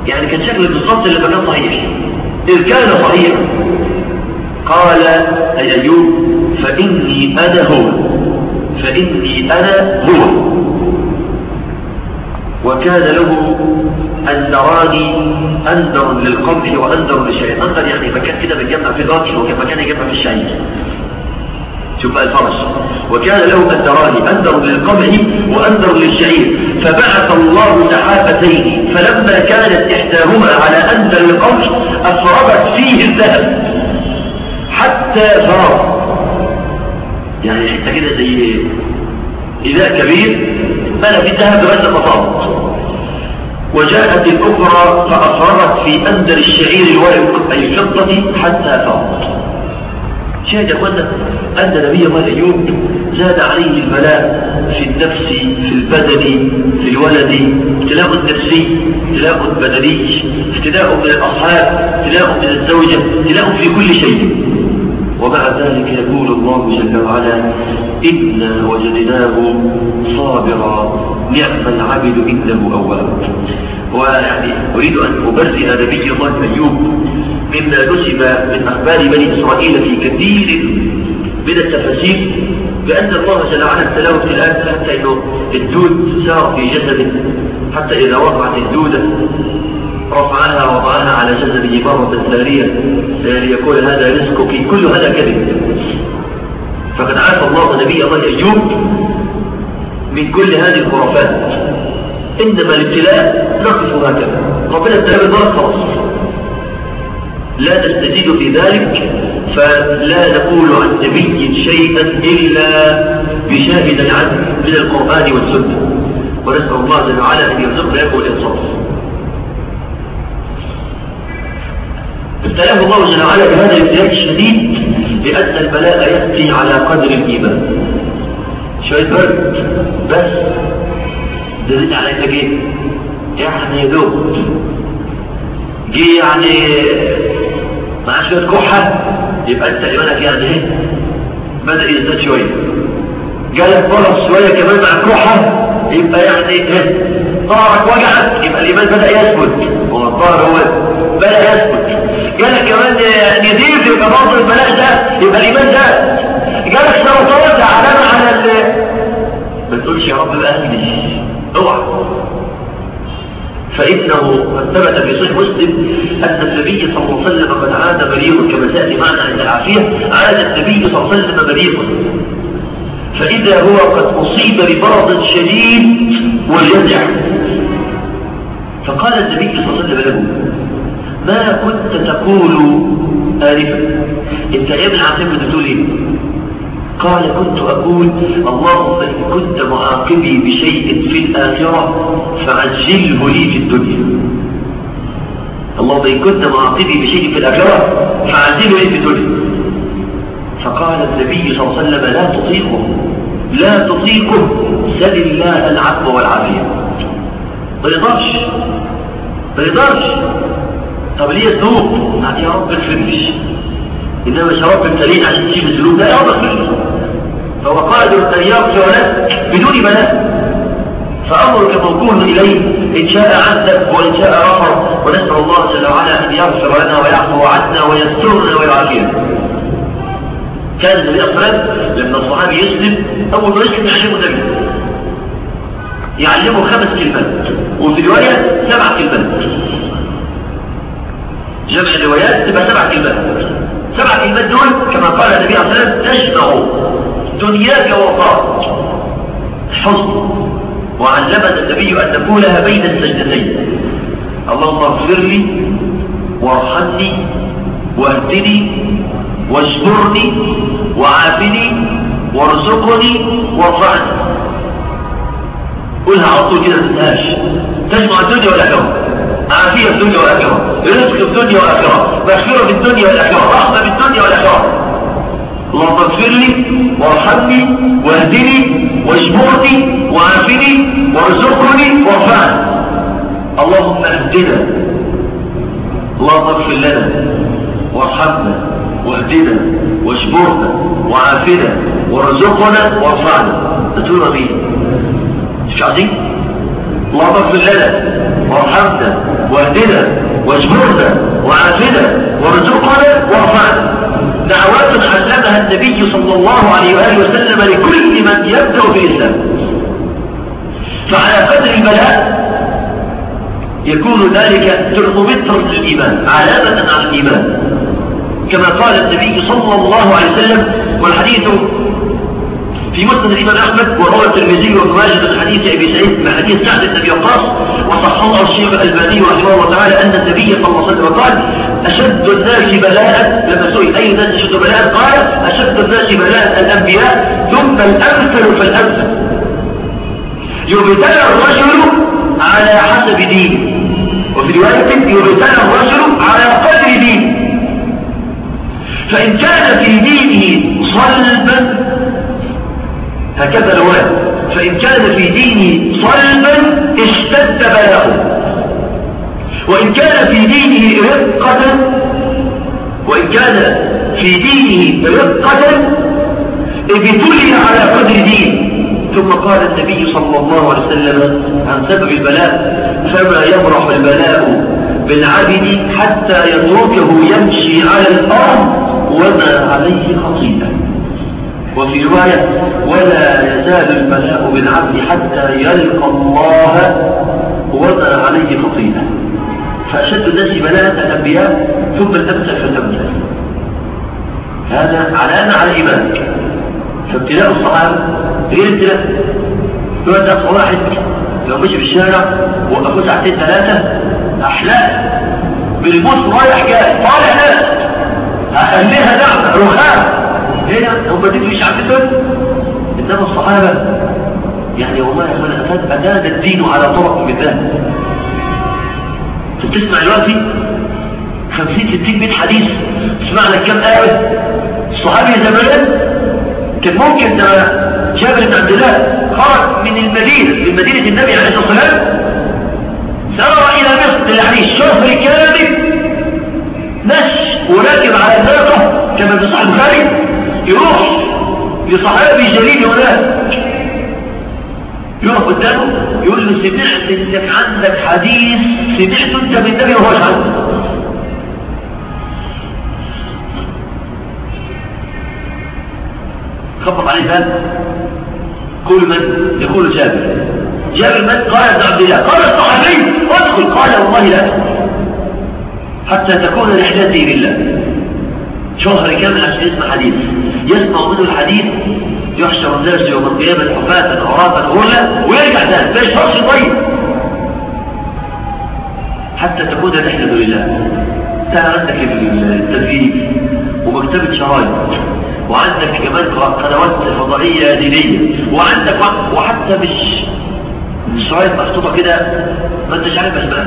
يعني كان شكل بالضبط اللي كان صحيح. إذ كان صحيح قال أي أيوب فإني أنا هو. فإني أنا هو. وكان له أندران أندر للقمح وأندر للشعير أندر يعني مكان كده بتجمع في ضاكي وكان مكان يجمع في الشعير شوف بقى الفرش وكان له أندران أندر للقمح وأندر للشعير. فبعث الله سحابتين فلما كانت إحداهما على أندر القمح أفرغت فيه الذهب. حتى فرغ. يعني حتى كده زي إذاء كبير ملا في الذهب بس فطاط وجاءت الأخرى فأفرغت في أندر الشعير الورق أي الفضة حتى فاض شاهد يا أخوانا أن نبي الله أيوب زاد عليه البلاء في النفس في البدن في الولد ابتلاء نفسي ابتلاء بدني ابتلاء من الأصحاب ابتلاء من الزوجة ابتلاء في كل شيء. ومع ذلك يقول الله جل وعلا إنا وجدناه صابرا نعم العبد إنه أواب ويعني أريد أن أبرئ نبي الله أيوب مما نسب من أخبار بني إسرائيل في كثير من التفاسير بأن الله جل وعلا ابتلاه في الآن حتى أنه الدود سار في جسده حتى إذا وقعت الدودة. رفعها وضعها على جسده مرة ثانية ليقول هذا رزقك كل هذا كذب. فقد عاف الله نبي الله أيوب من كل هذه الخرافات. إنما الابتلاء نقف هكذا. ربنا ابتلاء بالضرب خلاص. لا تستزيد في ذلك فلا نقول عن نبي شيئا إلا بشاهد عنه من القرآن والسنة. ونسأل الله جل وعلا أن يرزقنا يقول الإنصاف. ابتلاه الله جل وعلا بهذا الابتلاء الشديد لأن البلاء يأتي على قدر الإيمان. شوية برد بس دلت على انت جيت يعني يدوب جي يعني مع شوية كحة يبقى أنت إيمانك يعني إيه؟ بدأ يزداد شوية. جالك برد شوية كمان مع كحة يبقى يعني إيه؟ ظهرك وجعك يبقى الإيمان بدأ يثبت. هو الظهر هو بدأ يثبت جالك كمان نزيف يبقى برضه البلاء ده يبقى الإيمان ده جالك سرطان ده علامة على ال ما تقولش يا رب بقى اهدي اوعى. فإنه قد ثبت في صحيح مسلم أن النبي صلى الله عليه وسلم قد عاد مريض كما سأتي معنا عند العافية عاد النبي صلى الله عليه وسلم مريض فإذا هو قد أصيب بمرض شديد واليزع فقال النبي صلى الله عليه وسلم له ما كنت تقول آلفا إنت يا ابن عاصم بتقول إيه؟ قال كنت أقول اللهم إن كنت معاقبي بشيء في الآخرة فعجله لي في الدنيا. اللهم إن كنت معاقبي بشيء في الآخرة فعجله لي في الدنيا. فقال النبي صلى الله عليه وسلم لا تطيقه لا تطيقه سل الله العفو والعافية. ما يقدرش ما يقدرش. طب ليه الذنوب يا رب اغفر لي إنما شراب التلين عشان تجيب الذنوب لا يا رب لي فهو أن يغفر لك بدون بلاء. فأمرك موكول إليه إن شاء عذب وإن شاء غفر ونسأل الله جل وعلا أن يغفر لنا ويعفو عنا ويسترنا ويعافينا. كان النبي وسلم لما الصحابي يسلم أول ما يسلم يعلمه النبي. يعلمه خمس كلمات. وفي رواية سبع كلمات. جمع الروايات تبقى سبع كلمات. سبع كلمات دول كما قال النبي عليه وسلم تشبع دنياك وقار حزن وعلمنا النبي أن نقولها بين السجدتين. اللهم اغفر لي وارحمني وأهدني واجبرني وعافني وارزقني وارفعني. قولها طول كده ما تنساهاش. تجمع الدنيا والآخرة. عافية في الدنيا والآخرة. رزق الدنيا والآخرة. مغفره في الدنيا والآخرة. رحمة في الدنيا والآخرة. اللهم اغفر لي وارحمني واهدني واجبرني وعافني وارزقني وارفعني. اللهم اهدنا. اللهم اغفر لنا وارحمنا واهدنا واجبرنا وعافنا وارزقنا وارفعنا. تقول مين مش عايزين؟ اللهم اغفر لنا وارحمنا واهدنا واجبرنا وعافنا وارزقنا وارفعنا. دعوات علمها النبي صلى الله عليه وآله وسلم لكل من يبدأ في الإسلام فعلى قدر البلاء يكون ذلك ترمومتر للإيمان علامة على الإيمان. كما قال النبي صلى الله عليه وسلم والحديث في مسند الإمام أحمد وروى الترمذي وابن ماجه من حديث أبي سعيد من حديث سعد بن أبي وقاص وصححه الشيخ الألباني رحمه الله تعالى أن النبي صلى الله عليه وسلم قال أشد الناس بلاء لما سئل أي الناس أشد بلاء؟ قال أشد الناس بلاء الأنبياء ثم الأمثل فالأمثل يبتلى الرجل على حسب دينه وفي رواية يبتلى الرجل على قدر دينه فإن كان في دينه صلبا هكذا الواد فإن كان في دينه صلبا اشتد بلاؤه وإن كان في دينه رقة وإن كان في دينه رقة ابتلي على قدر دين. ثم قال النبي صلى الله عليه وسلم عن سبب البلاء فما يبرح البلاء بالعبد حتى يتركه يمشي على الأرض وما عليه خطيئة. وفي رواية ولا يزال البلاء بالعبد حتى يلقى الله وما عليه خطيئة فأشد الناس بلاء الأنبياء ثم الأمثل فالأمثل هذا علامة على إيمانك فابتلاء الصحابة غير ابتلاء. يقول واحد لو مشي في الشارع وقفوا ساعتين ثلاثة أحلام بالبوس رايح جاي طالع ناس. أخليها نعمة رخام هنا هم مش عبدتهم إنما الصحابة يعني والله يا أفاد أداد الدين على طرق مثال تسمع دلوقتي خمسين ستين بيت حديث تسمع لك كم آية؟ الصحابي زمان كان ممكن جابر بن عبد الله خرج من المدينة من مدينة النبي عليه الصلاة والسلام سار إلى مصر يعني الشهر كامل مشي وراكب على ناقة كما في صحيح البخاري يروح لصحابي جليل هناك يقف قدامه يقول له سمعت إنك عندك حديث سمعت أنت من النبي وهو عنه خبط عليه باب كل من؟ يقول جابر. جابر من؟ قال ابن عبد الله. قال الصحابي ادخل. قال والله لا. حتى تكون رحلتي لله. شهر كامل عشان يسمع حديث. يسمع منه الحديث يحشر الناس يوم القيامة حفاة عراة غرلا ويرجع ثاني ما يشربش طيب. حتى تكون رحلة لله انت عندك التدريب ومكتبة شرايط وعندك كمان قنوات فضائية دينية وعندك وحتى مش الشرايط محطوطة كده ما أنتش عارف اسمها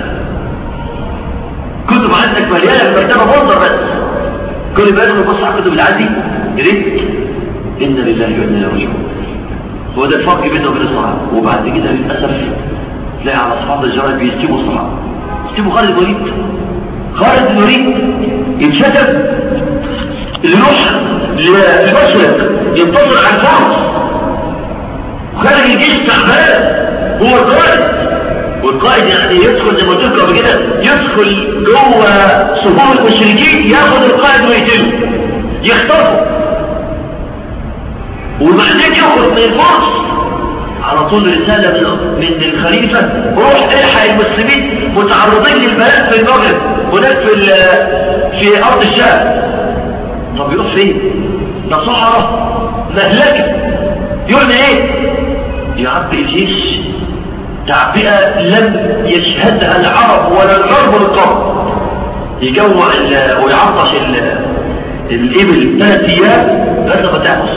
كتب عندك مليانة في منظر بس. كل ما يدخل يبص على الكتب العادي يريد إن لله وإنا إليه راجعون. هو ده الفرق بينه وبين الصحابة. وبعد كده للأسف تلاقي على أصحاب الجرائد بيستيبوا الصحابة. يستيبوا خالد الوليد. خالد الوليد يتشتم يروح للمشرق ينتظر على الفرس خارج الجيش تعبان هو القائد. والقائد يعني يدخل زي ما قلت لكم كده يدخل جوه صفوف المشركين ياخد القائد ويقتله. يخطفه. وبعدين يخرج من الفرس على طول رسالة من الخليفة. روح إلحق المسلمين متعرضين للبلاء في المغرب. هناك في في أرض الشام طب يروح فين؟ ده صحراء مهلكة. يقول إيه؟ يعبي الجيش تعبئة لم يشهدها العرب ولا الغرب القرب يجوع ويعطش الإبل ثلاث أيام لغاية ما تعطش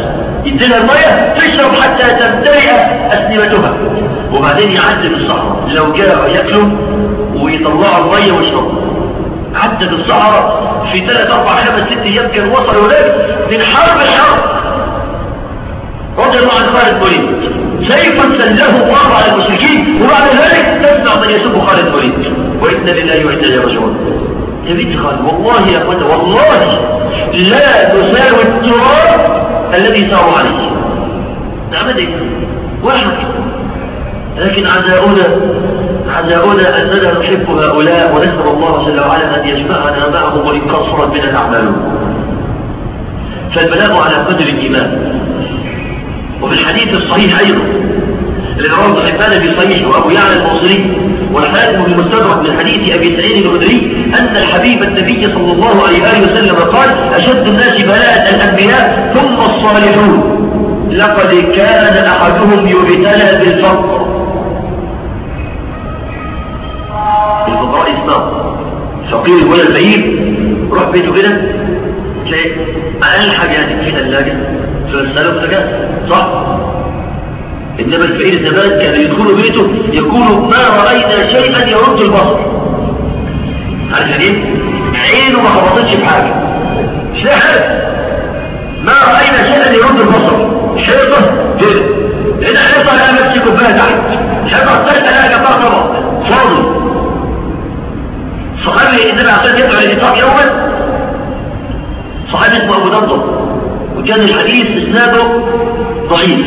يديلها المية تشرب حتى تمتلئ أسنمتها. وبعدين يعدي بالصحراء لو جاء ياكلوا ويطلعوا المية ويشربوا. عدى بالصحراء في ثلاث أربع خمس ست أيام كان وصل هناك من حرب الحرب. رضي الله عن خالد وليد سيفا سله الله على المشركين؟ وبعد ذلك تسمع من يسب خالد وليد وإنا لله وإنا إليه راجعون. يا بنت خالد والله يا أخوانا والله لا تساوي التراب الذي ساروا عليه إيه واحد. لكن عزاؤنا عزاؤنا أننا نحب هؤلاء ونسأل الله جل وعلا أن يجمعنا معهم وإن قصرت بنا الأعمال. فالبلاغ على قدر الإيمان. وفي الحديث الصحيح أيضا الذي رواه حبان في وأبو يعلى الموصلي والحاكم في من حديث أبي سعيد الخدري أن الحبيب النبي صلى الله عليه وآله وسلم قال أشد الناس بلاء الأنبياء ثم الصالحون. لقد كان أحدهم يبتلى بالفقر. الفقراء إسلام فقير ولا البعيد روح بيته كده. تلاقي أقل حاجة في ثلاجة فالسلام تجاه صح. إنما الفقير زمان كان يدخل بيته يقول ما رأينا شيئا يرد البصر. عينه ما خبطتش بحاجة مش لا حاجة ما رأينا شيئا يرد البصر شرطة جدا لأن حرطة لا نفسي كوباية تحت. شرطة الثالثة لا كفاء طبعا فاضي. صحابي النبي عليه الصلاة يطلع الإطلاق يوما. صحابي اسمه أبو دمضم وكان الحديث إسناده ضعيف.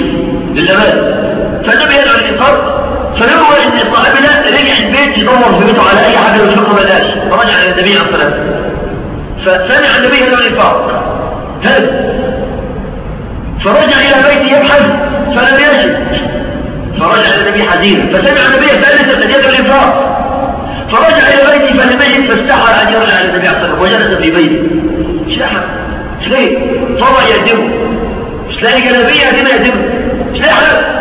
للأمان فالنبي يدعو الإطلاق فيروى إن الصحابي ده رجع البيت يدور في بيته على أي حاجة يشوفها بلاش فرجع إلى النبي عليه الصلاة فسمع النبي يدعو الإنفاق. هذا فرجع إلى بيته يبحث فلم يجد. فرجع إلى النبي حزينا فسمع النبي ثالثا يدعو الإنفاق. فرجع إلى بيته فلم يجد فاستحى أن يرجع إلى النبي عليه الصلاة وجلس في بيته. شاحب تلاقي طبع يقدمه مش لاقي جلابيه يقدمها يقدمها مش لاقي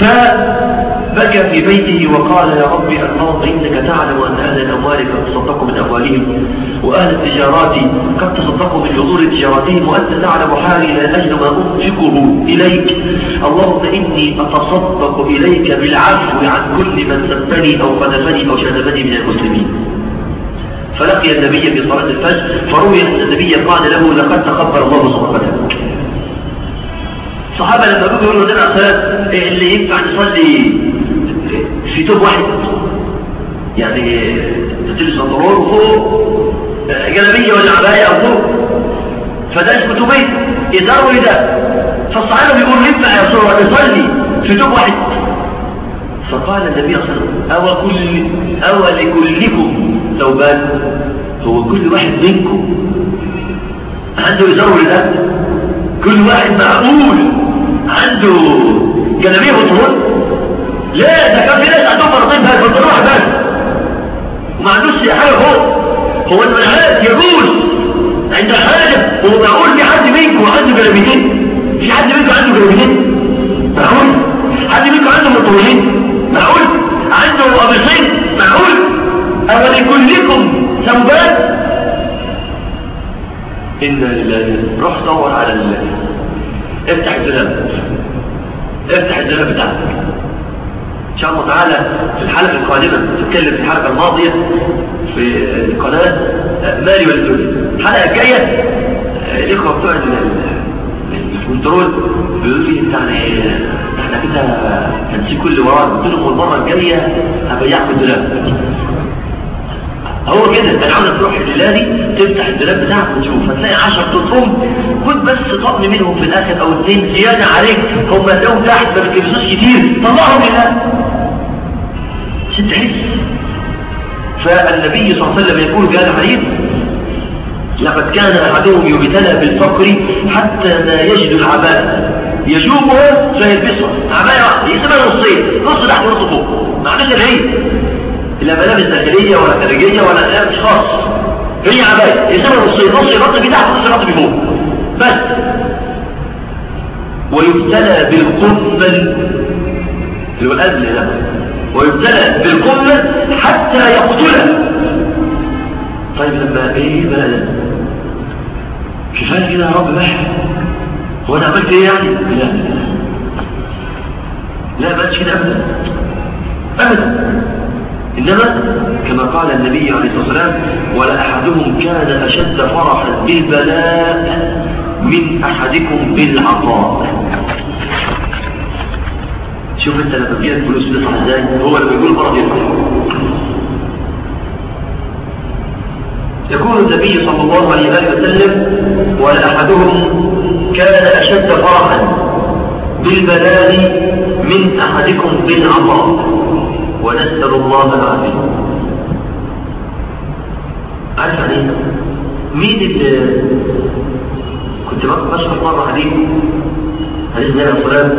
فبكى في بيته وقال يا ربي اللهم إنك تعلم أن أهل الأموال قد تصدقوا من أموالهم وأهل التجارات قد تصدقوا من حضور تجاراتهم وأنت تعلم حالي لا أجد ما أنفقه إليك. اللهم إني أتصدق إليك بالعفو عن كل من سبني أو قذفني أو شتمني من المسلمين. فلقي النبي في صلاة الفجر فروي أن النبي قال له لقد تخبر الله صدقتك. الصحابة لما بيجوا يقولوا لنا صلاة اللي ينفع نصلي في توب واحد. يعني تلبس بنطلون وفوق جلابية ولا عباية أو فوق. فده اسمه توبين إزار وإزار فالصحابة بيقولوا ينفع يا رسول الله نصلي في توب واحد. فقال النبي صلى الله عليه وسلم أو كل أو لكلكم ثوبان هو كل واحد منكم عنده إزار وإزار كل واحد معقول. عنده جلابية بطرون لا ده كان في ناس عندهم مرضين بس بطرون واحد بس وما عندوش حاجة فوق هو المنعات يجوز عند حاجة هو معقول في حد منكم عنده جلابيتين؟ في حد منكم عنده جلابيتين؟ معقول؟ حد منكم عنده مطولين معقول؟ عنده قميصين؟ معقول؟ أولكلكم ثوبان إنا لله روح دور على الله. افتح الدولاب افتح الدولاب بتاعك إن شاء الله تعالى في الحلقة القادمة نتكلم في الحلقة الماضية في القناة مالي والدنيا الحلقة الجاية الإخوة بتوع الكنترول بيقولوا لي انت يعني إحنا كده هنسيب كل وراك قلت لهم المرة الجاية هبيعكم الدولاب. هو كده انت عاوز تروح الليلة تفتح الدولاب بتاعك وتشوف. هتلاقي 10 تطعم خد بس طقم منهم في الآخر أو اثنين زيادة عليك. هم لهم تحت ما بتلبسوش كتير. طلعهم لله ست حس. فالنبي صلى الله عليه وسلم يقول في هذا الحديث لقد كان أحدهم يبتلى بالفقر حتى ما يجد العباء. يجوبها فيلبسها واحدة يسمى نصين نص تحت ونص فوق. معناش العيد لا ملابس داخلية ولا خارجية ولا لا مش خاص. هي عباية. يسمى نصين نص يغطي بيه تحت نص يغطي بيه فوق بس. ويبتلى بالقمل اللي هو الأدل ده. ويبتلى بالقمل حتى يقتله. طيب لما إيه بقى ده كفايه كده يا رب بقى. هو أنا عملت إيه يعني؟ لا. لا ما كده أبدا. أبدا. إنما كما قال النبي عليه الصلاة والسلام ولا أحدهم كان أشد فرحا بالبلاء من أحدكم بالعطاء. شوف أنت لما تجيلك فلوس بتطلع إزاي هو اللي بيقول مرض يفرح يقول النبي صلى الله عليه وسلم ولا أحدهم كان أشد فرحا بالبلاء من أحدكم بالعطاء. ونسأل الله العافية. عارف علينا مين اللي كنت بشرح مرة حديث حديث عليه الصلاة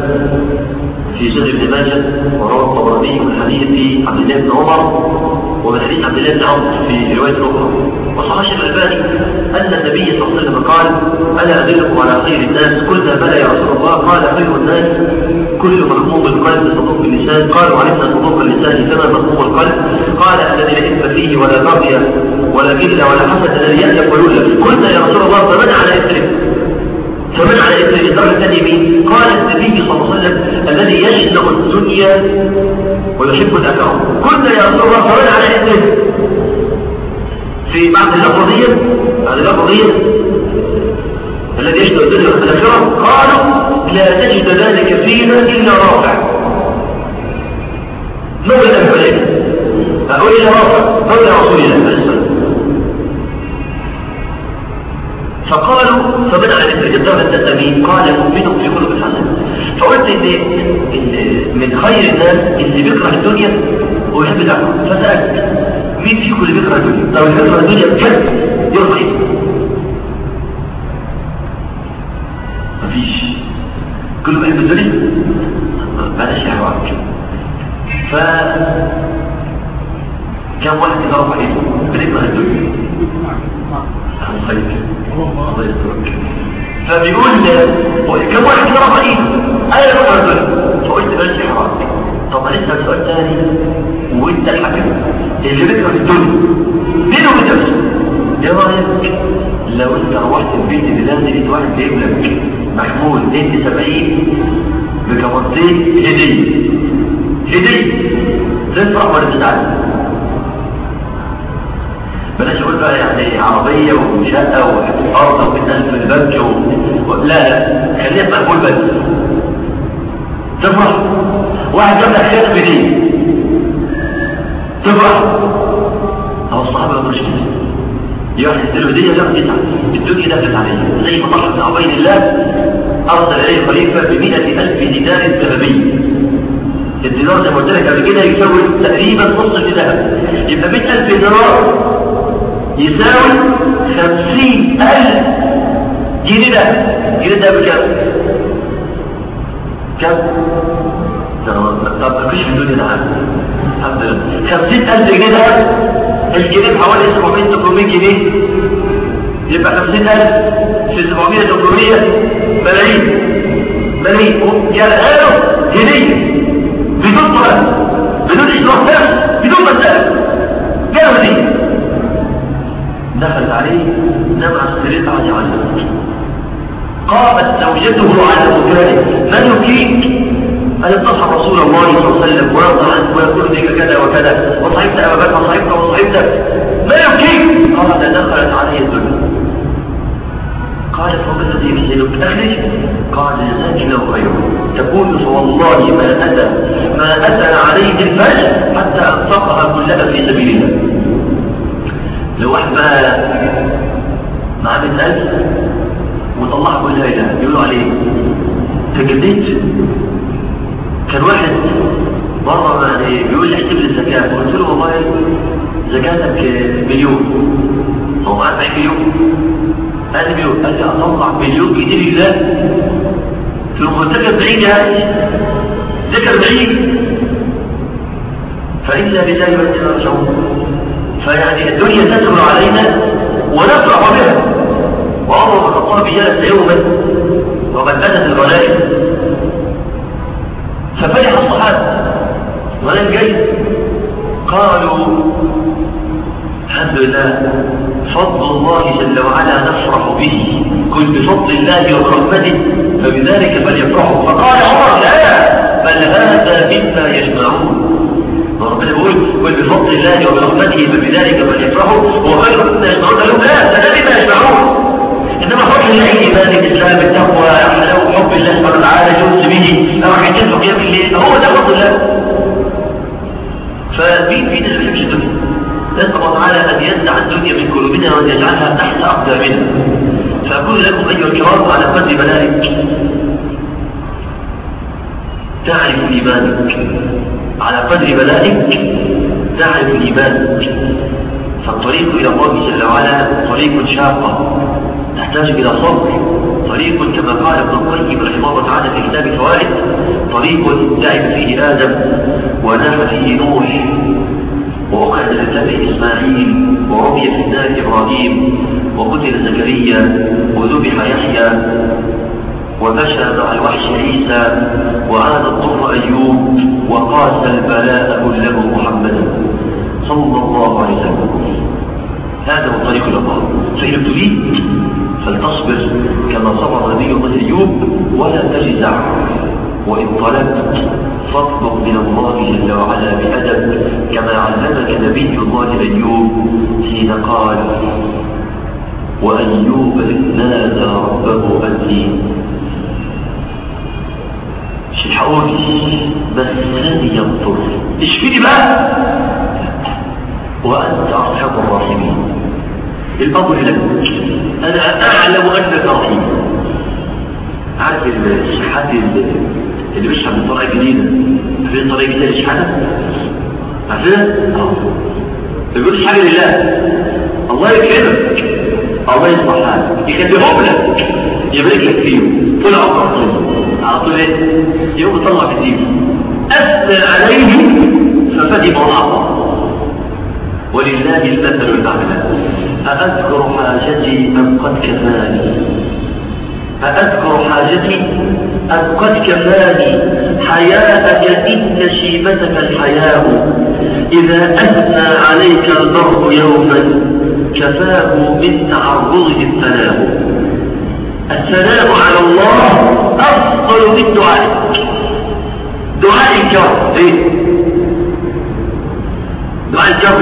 في سنة ابن ماجه وروى الطبراني من حديث عبد الله بن عمر ومن حديث عبد الله بن عمر في رواية أخرى. وصحاش الألباني أن النبي صلى الله عليه وسلم قال ألا أدلكم على خير الناس؟ قلنا بلى يا رسول الله. قال خير الناس كل مخموم القلب صدوق اللسان قالوا علمنا صدوق اللسان كما مخموم القلب. قال الذي لا إثم فيه ولا بغي ولا كلا ولا حسد الذي يألف ويؤلف قلنا يا رسول الله فمن على إثمه؟ فمن على إثم الدرجة الثانية مين؟ قال النبي صلى الله عليه وسلم الذي يشنق الدنيا ويحب الأكرام قلنا يا رسول الله فمن على إثمه؟ في بعض اللفظية بعض اللفظية الذي يشنق الدنيا والآخرة قالوا لا تجد ذلك فينا إلا رافع. مولى العلم أقول إلا رافع. مولى رسول الله؟ فقالوا فبدأ الجدار التسامين قال مؤمنهم في كل الحسن. فقلت إن من خير الناس اللي بيكره الدنيا ويحب العقل فسألت مين فيكم اللي بيكره الدنيا؟ لو بيكره الدنيا بجد يرضي إيه؟ مفيش. كله بيحب الدنيا بلاش يا ف كم واحد يضرب عليه بنكره الدنيا. الله يسترك. فبيقول كم واحد يضرب عليه أنا بكره الدنيا؟ فقلت بلاش يا حوارك طب هنسأل سؤال تاني. وإنت الحكم اللي بيكره الدنيا. بينه وبين نفسه إيه رأيك؟ لو إنت روحت البيت بلاد لقيت واحد لك محمول انت 70 بكاميرتين هديه هديه تفرح ولا تزعل. بلاش أقول بقى يعني عربية وشقة وارض وبتنزل في البنك و... لا لا. خليها مقبول بس. تفرح. واحد جاب لك خير بدين تفرح. هو الصحابة ما كده هديه لا تسعه الدنيا. دخلت عليه زي ما طلع بن عبيد الله أرسل إليه خليفه ب 100000 دينار ذهبي. الدينار زي ما قلت لك قبل كده يساوي تقريبا نص الذهب يبقى 100000 دينار يساوي 50000 جنيه ده جنيه ده بكام؟ كم؟ طب مفيش في الدنيا ده الحمد لله. 50000 جنيه ده الجنيه بحوالي 700 800 جنيه. يبقى 50000 في 700 800 ملايين. ملايين. الآن جنيه. بدون طلب. بدون نفس بدون مسألة. جاءوا دي دخلت عليه نمع السرير عن يعلم قامت زوجته على مكانه. من يبكيك أن يتصح رسول الله صلى الله عليه وسلم ويرضى عنك ويقول فيك كذا وكذا؟ وصحبت أبا بكر وصحبت وصحبت ما يبكيك قال دخلت عليه الدنيا قال فما الذي يحزنك أخرج قال جزاك الله خيرا تقول فوالله ما أتى ما أتى عليه الفجر حتى أنفقها كلها في سبيل الله لو واحد بقى معاه 100000 وطلعها كلها إله يقولوا عليه تجديد كان واحد مرة يعني بيقول لي احسب لي الزكاة. قلت له والله زكاتك مليون. هو معاه 40 مليون. قال لي مليون. قال لي اطلع مليون جنيه لله. في المرتكب بعيد يا ذكر بعيد. فإلا بالله وإنا راجعون فيعني الدنيا تسهل علينا ونفرح بها. وعمر بن الخطاب جلس يوما وقد بدت الغنائم. ففرح الصحابة ولن جاي قالوا الحمد لله فضل الله جل وعلا نفرح به. كل بفضل الله ورحمته فبذلك فليفرحوا. فقال عمر لا بل هذا مما يجمعون. ربنا يقول كل بفضل الله وبرحمته فبذلك فليفرحوا. هو خير مما يجمعون لا فلا مما يجمعون. إنما فضل الله إيمان الاسلام التقوى حلاوه حب الله سبحانه وتعالى جوز به. لو حكيت له قيام الليل هو ده فضل الله. فمين فينا اللي بيحبش الدنيا نسال الله تعالى ان ينزع الدنيا من قلوبنا وأن يجعلها تحت اقدامنا فأقول لكم أيها الكرام على قدر بلائك تعرف إيمانك. على قدر بلائك تعرف إيمانك. فالطريق إلى الله جل وعلا طريق شاقه تحتاج إلى صبر. طريق كما قال ابن القيم رحمه الله تعالى في كتاب الفوائد طريق تعب فيه آدم ونام فيه نوح وأخذ للنبي إسماعيل ورمي في النار إبراهيم وقتل زكريا وذبح يحيى ومشى مع الوحش عيسى وعاد الضر أيوب وقاس البلاء كله محمدا صلى الله عليه وسلم. هذا هو إلى الله فإن ابتليت فلتصبر كما صبر نبي الله أيوب ولا تجزع وإن طلبت فاطلب من الله جل وعلا بأدب كما علمك نبي الله أيوب حين قال وأيوب نادى ربه أني. شحوني بس لن ينظر اشفيني بقى؟ وأنت أرحم الراحمين. الأمر لك أنا أعلم أنك رحيم عارف الشحات اللي بيشحن من طريقه جديدة؟ في طريقه جديده للشحاته عارفين آه. ما بيقولش حاجة لله. الله يكرمك. الله يصلح حالك. يخليهم لك يبارك لك فيهم طول عمرك. على طول إيه؟ يوم يطلع في الدين. أثنى عليه ففهم الله ولله المثل الاعلى أأذكر حاجتي أم قد كفاني أأذكر حاجتي أم قد كفاني حياتك إن شيبتك الحياة إذا أثنى عليك المرء يوما كفاه من تعرضه الثناء. الثناء على الله أفضل من دعائك. دعاء الكرب إيه؟ دعاء الكرب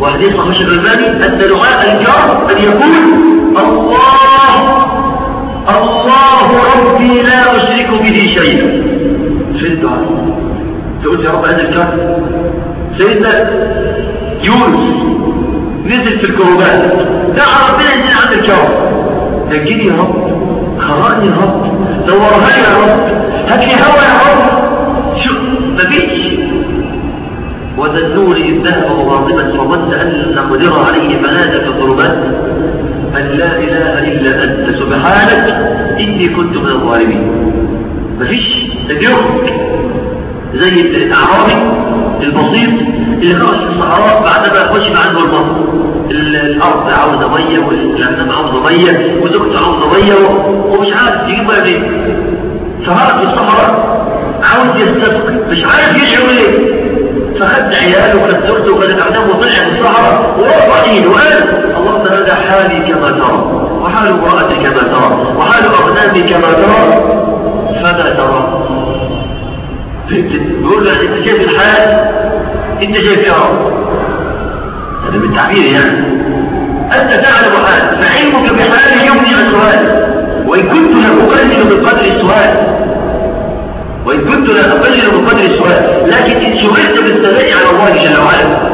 وحديث صحيح الألباني أن دعاء الكرب أن يقول الله الله ربي لا أشرك به شيئا. في الدعاء تقول يا رب هذا الكرب سيدنا يونس نزل في الكروبات دعا ربنا ينزل عند الكرب نجيني يا رب خرقني يا رب دورها يا رب هات لي هوا يا رب. شو مفيش وذنون إذ ذهب مغاضبا فظن أن نقدر عليه فنادى في الظلمات. أن لا إله إلا أنت سبحانك إني كنت من الظالمين. مفيش؟ تجرب زي الأعرابي البسيط اللي خرج في الصحراء بعدما خشب عنه المطر الأرض عاوزة مية والأنام عاوزة مية وزوجته عاوزة مية ومش عارف يجيب مية منين فهرب في الصحراء عاوز يستسقي مش عارف يشعر إيه. فخد عياله وخد زوجته وخد أعدام وطلع الصحراء ورفع ايده وقال اللهم هذا حالي كما ترى وحال امرأتي كما ترى وحال أقدامي كما ترى. فما ترى؟ بيقول له أنت شايف الحال؟ أنت شايف رب هذا بالتعبير يعني. أنت تعلم حال فعلمك بحال يغني عن سؤال وإن كنت لاقلل بقدر السؤال. وإن كنت لا اقلل بقدر السؤال لكن إن شغلت بالثناء على الله جل وعلا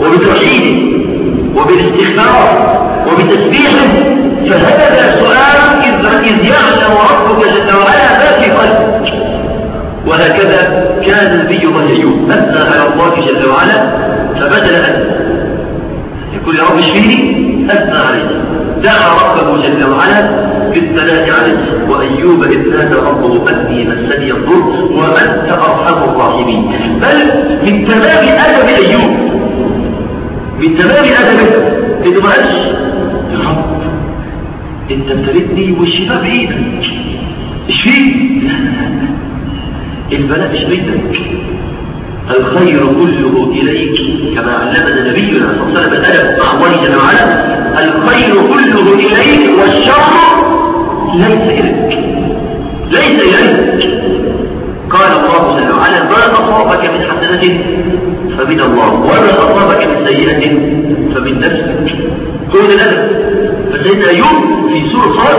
وبتوحيده وبالاستغفار وبتسبيحه فهذا سؤال إذ يعلم ربك جل وعلا ما في قلبك. وهكذا كان النبي ايوب اثنى على الله جل وعلا فبدل أن يقول يا رب اشفيني اثنى عليه. دعا ربه جل وعلا بالثناء عليه وأيوب إذ نادى ربه أني مسني الضر وأنت أرحم الراحمين. بل من تمام أدب أيوب من تمام ادبه انه ما قالش يا رب إنت ابتليتني والشفاء بايدك اشفيني البلاء مش بيدك الخير كله إليك كما علمنا نبينا صلى الله عليه وسلم الأدب مع جل وعلا الخير كله إليك والشر ليس إليك. ليس إليك. قال الله جل وعلا ما أصابك من حسنة فمن الله وما أصابك من سيئة فمن نفسك. كل الأدب فسيدنا أيوب في سورة صاد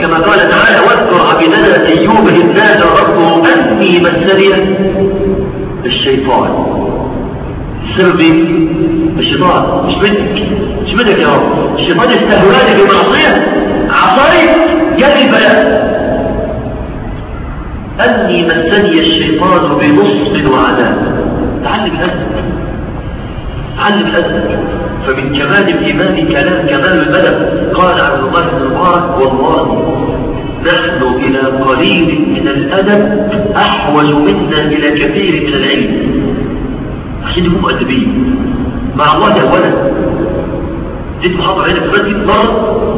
كما قال تعالى واذكر عبدنا أيوب إذ نادى ربه أني مسني الشيطان. السبب الشيطان. مش بدك مش بدك يا رب. الشيطان استهواني بمعصية. عصيت جالي البلاء أني مسني الشيطان بنصب وعذاب. تعلم الأدب تعلم الأدب فمن كمال الإيمان كلام كمال الأدب قال عبد الله بن المبارك والله نحن إلى قليل من الأدب أحوج منا إلى كثير من العلم. عشان يكون مؤدبين. مع الله أولا جيت محاضر في المسجد مرة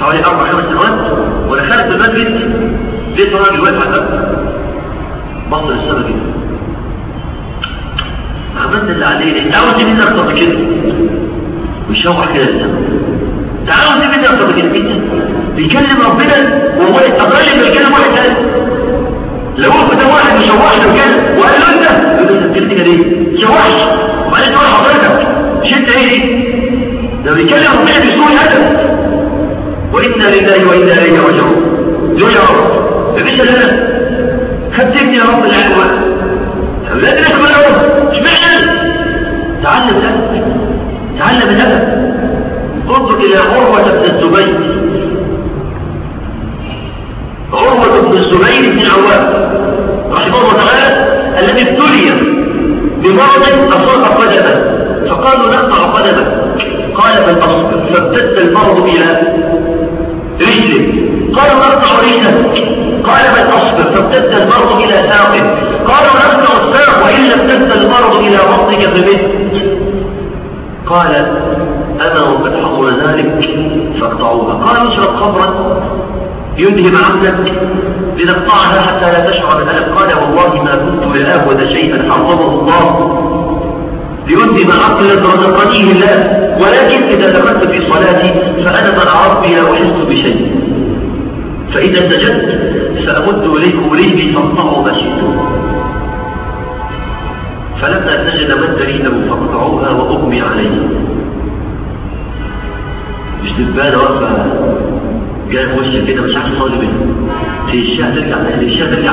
حوالي أربع خمس سنوات من المسجد لقيت راجل واقف على الباب بص للسما كده عملنا اللي علينا انت عاوز مني أكتر من كده. ويشوح كده للسما انت عاوز مني أكتر من كده. بيكلم ربنا وهو يتقلب بيكلم واحد ثاني لو هو ده واحد مشوحش له كده وقال له أنت. يقول له أنت كده ليه؟ شوحش. وبعدين تقول حضرتك مش انت إيه دي ده بيكلم ربنا بسوء الادب وإنا لله وإنا إليه راجعون. له يا رب. مفيش الا أنا. خدتني يا رب العالم لا تدرك من الأرض اشمعنى؟ تعلم الأدب تعلم الأدب انظر إلى عروة بن الزبير. عروة بن الزبير بن عوام رحمه الله تعالى الذي ابتلي بمرض أصاب قدمه. فقالوا نقطع قدمه. قال فابتد المرض إلى رجله قالوا نقطع رجله قال بل أصبر فابتد المرض إلى ساقه. قالوا نقطع الساق لم تبت المرض إلى بطنك فمت قال أنا وقد حصل ذلك فاقطعوها. قال اشرب خمرا. يدهم عقلك لنقطعها حتى لا تشعر بالألم قال والله ما كنت لآهد شيئا حرمه الله. ليدهم عقلا رزقنيه الله. ولكن إذا دخلت في صلاتي فأنا مع ربي لا أحس بشيء. فإذا سجدت سأمد إليكم رجلي فاقطعوا ما شئتم فلما سجد مد ريده فاقطعوها وأغمي عليه. مش دبانة واقفة جاي في وشك كده مش عارف تصلي بيه في الشاه ترجع الشاه ترجع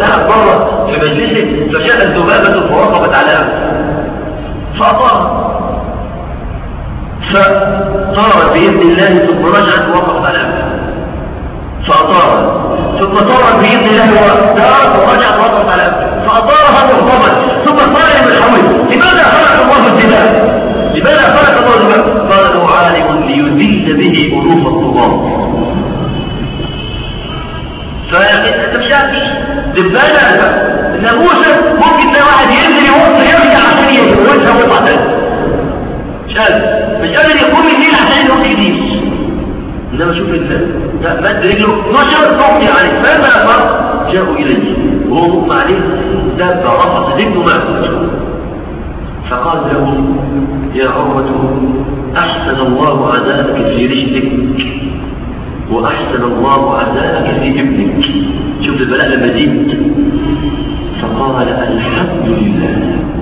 ذهب بره في مجلسه فجاءت ذبابة فوقفت على فأطار فطارت بإذن الله ثم رجعت ووقفت على فأطارت ثم طارت بإذن الله ودارت ورجعت ووقفت على فأطارها مغضبا ثم طار من حوله لماذا خلق الله الدماء لماذا خلق الله الدماء قال له عالم ليذل به ألوف الطغاة. فانت مش عارف دبانة الناموسة ممكن تلاقي واحد ينزل يوصل يرجع عشان يوزها ويطلع تاني مش قادر مش قادر يقوم الليل عشان يروح جديد إنما شوف لا مد رجله. نشر صوتي عليه. فما فرق جاءوا اليه وهو مغمى عليه. دابة رفض ذكره معه فقال له يا عروة أحسن الله عذابك في رجلك وأحسن الله عذابك في ابنك. شوف البلاء لما زيد فقال الحمد لله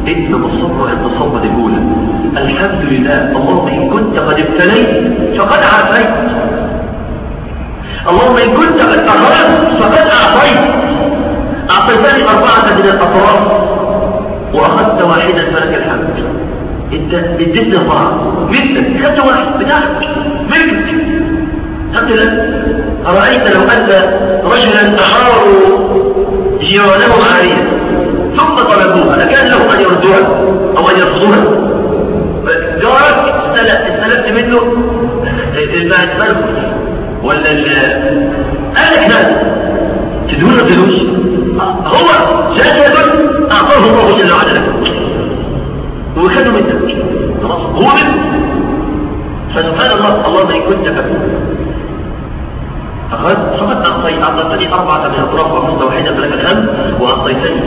إنما الصبر عند الصبر الأولى. الحمد لله اللهم إن كنت قد ابتليت فقد عافيت. اللهم إن كنت قد أخرجت فقد أعطيت أعطيتني أربعة من الأطراف. وأخذت واحدا فلك الحمد. إنت إديتني أربعة. منك خدت واحد بتاعك. منك. الحمد لله أرأيت لو أن رجلا أحاروا جيرانهم عارية ثم طلبوها لكان لهم أن يردوها أو أن يرفضوها. جارك استلمت منه الماء فرق ولا قالك لا. تدون فلوس؟ هو جسد أعطاه الله جل وعلا. وخده منك. خلاص هو منه فسبحان الله اللهم إن كنت أخذت فقد أعطيت أعطيتني أربعة من أطراف وحسن واحدة فلك الهم وأعطيتني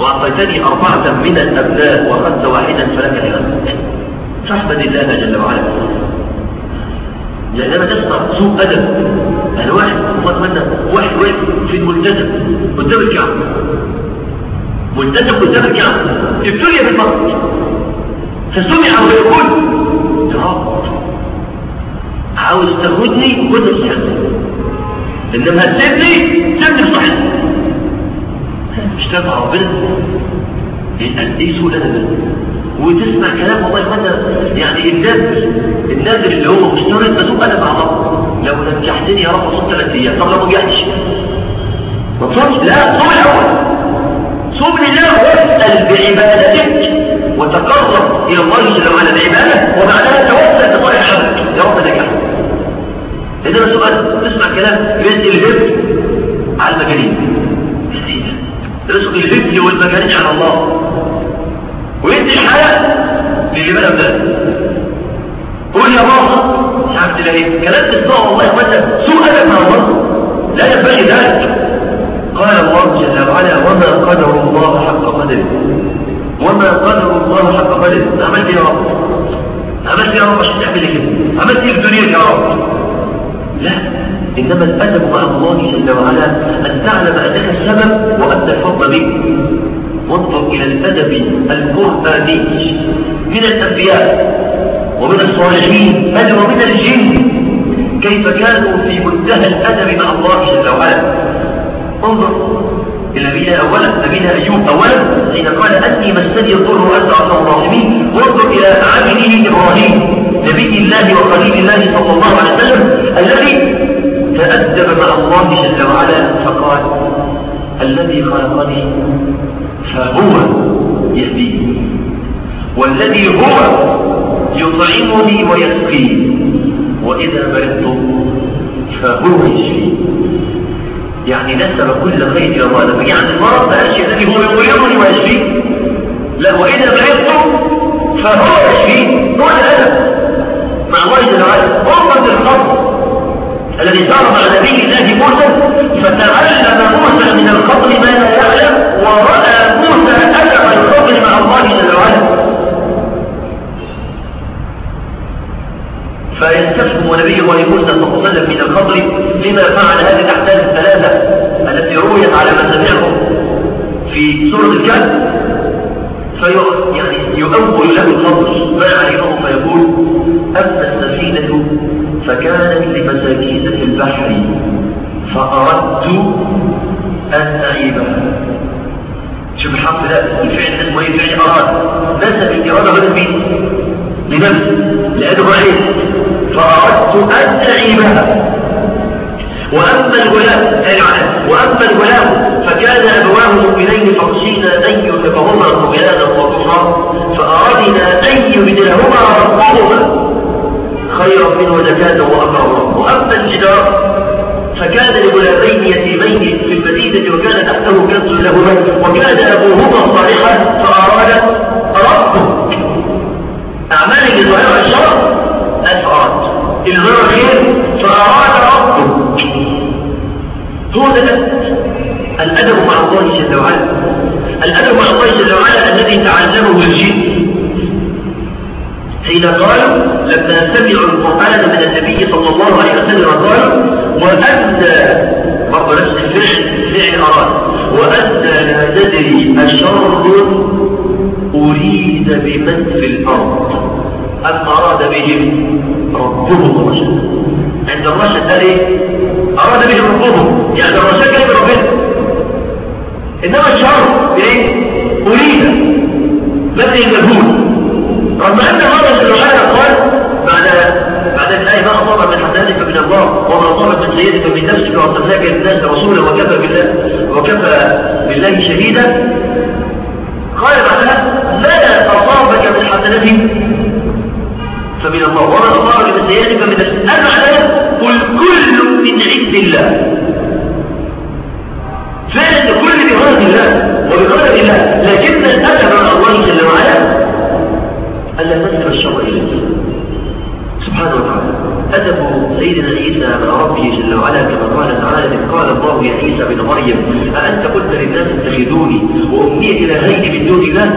وأعطيتني أربعة من الأبناء وأخذت واحدا فلك الهم فاحمد الله جل وعلا. لأنما تسمع سوء أدب. يعني واحد أتمنى واحد واحد في الملتزم قدام الكعب ملتزم قدام الكعب ابتلي بالمرض. فسمع ويقول عاوز تموتني وكنت صحيح إنما هتسيبني سيبني صحيح مش تابع ربنا. يسأل إيه سوء الادب وتسمع كلام والله ماذا يعني النادر النادر اللي هو مستورد ده سوء ادب على لو نجحتني يا رب صوت ثلاث أيام طب لو نجحتش؟ ما تصومش لا صوم الأول. صوم لله واسأل بعبادتك وتقرب إلى الله جل وعلا بعبادة وبعدها توسل بصالح عملك. يا رب نجح سؤال تسمع كلام يدي الهبل على المجانين. رزق الهبل والمجانين على الله. ويدي الحياة للي بقى بلاد. قول يا بابا مش عارف تلاقيه كلام تسمعه والله يا سوء أدب مع الله. لا ينبغي ذلك. قال الله جل وعلا وما قدر الله حق قدره. وما قدر الله حق قدره. عملت يا رب؟ عملت يا رب؟ عشان تعمل كده. عملت إيه في دنياك يا رب؟ لا إنما الأدب مع الله جل وعلا أن تعلم أنك السبب وأن الفضل بك. وانظر إلى الأدب القرآني من الأنبياء ومن الصالحين بل ومن الجن. كيف كانوا في منتهى الأدب مع الله جل وعلا. انظر إلى نبينا أولا نبينا أيوب أولا حين قال أني مسني الضر وأنت أرحم الراحمين. وانظر إلى عبده إبراهيم. نبي الله وخليل الله صلى الله عليه وسلم الذي تأدب مع الله جل وعلا فقال الذي خلقني فهو يهديني والذي هو يطعمني ويسقيني وإذا مرضت فهو يشفي يعني نسب كل خير إلى الله. يعني المرض الشيء الذي هو يطعمني ويشفي لا وإذا مرضت فهو يشفي هو الأدب مع الله جل وعلا أمة الخط الذي صار مع نبي الله موسى فتعلم موسى من الخطر ما لا يعلم ورأى موسى أدب الخطر مع الله جل وعلا. فيستفهم نبي الله موسى صلى الله عليه وسلم من الخضر لما فعل هذه الأحداث الثلاثة التي رويت على سمعهم في سورة الكهف. في يعني يؤول له الخضر ما علمه فيقول أما السفينة فكانت لمساكين في البحر فأردت أن أعيبها. شوف الحرف ده الفعل اسمه إيه فعل أراد نسب الإرادة غير مين؟ لنفسه لأنه عيب فأردت أن أعيبها. وأما الغلام وأما الغلام فكان أبواه مؤمنين فخشينا أن يتفهما طغيانا وكفرا فأردنا أن يبدلهما ربهما خيرا منه زكاة وأكرما وأما الجدار فكان لغلامين يتيمين في المدينة وكان تحته كنز لهما وكان أبوهما صالحا فأراد ربك أعمال لظاهر الشر أسعد الغير خير فأراد ربك هو الأدب مع الله جل وعلا. الأدب مع الله جل وعلا الذي تعلمه الجن. حين قالوا لما سمعوا القرآن من النبي صلى الله عليه وسلم قالوا وأدى برضه نفس الفعل فعل أراد. وأدى لا تدري أشر أريد بمن في الأرض. أم أراد بهم ربهم الرشد؟ عند الرشد ده؟ أراد بهم ربهم يعني الرشد كان بربنا إنما الشر بإيه؟ أريد. بذل المجهود رغم أن جل وعلا قال بعد بعد الآية ما أصاب من حسناتك من الله وما أصابت من سيئتك من نفسك وأرسلناك للناس رسولا وكفى بالله وكفى بالله شهيدا. قال بعدها ما أصابك من حسنات فمن الله وما أصابك من سيئتك من نفسك المعنى قل كل من عند الله. فعلا كل بإرادة الله وبقدر الله. لكن الأدب مع الله جل وعلا ألا تنسب الشر إليه سبحانه وتعالى. أدب سيدنا عيسى مع ربه جل وعلا كما قال تعالى إذ قال الله يا عيسى بن مريم أأنت قلت للناس اتخذوني وأمي إلهين من دون الله؟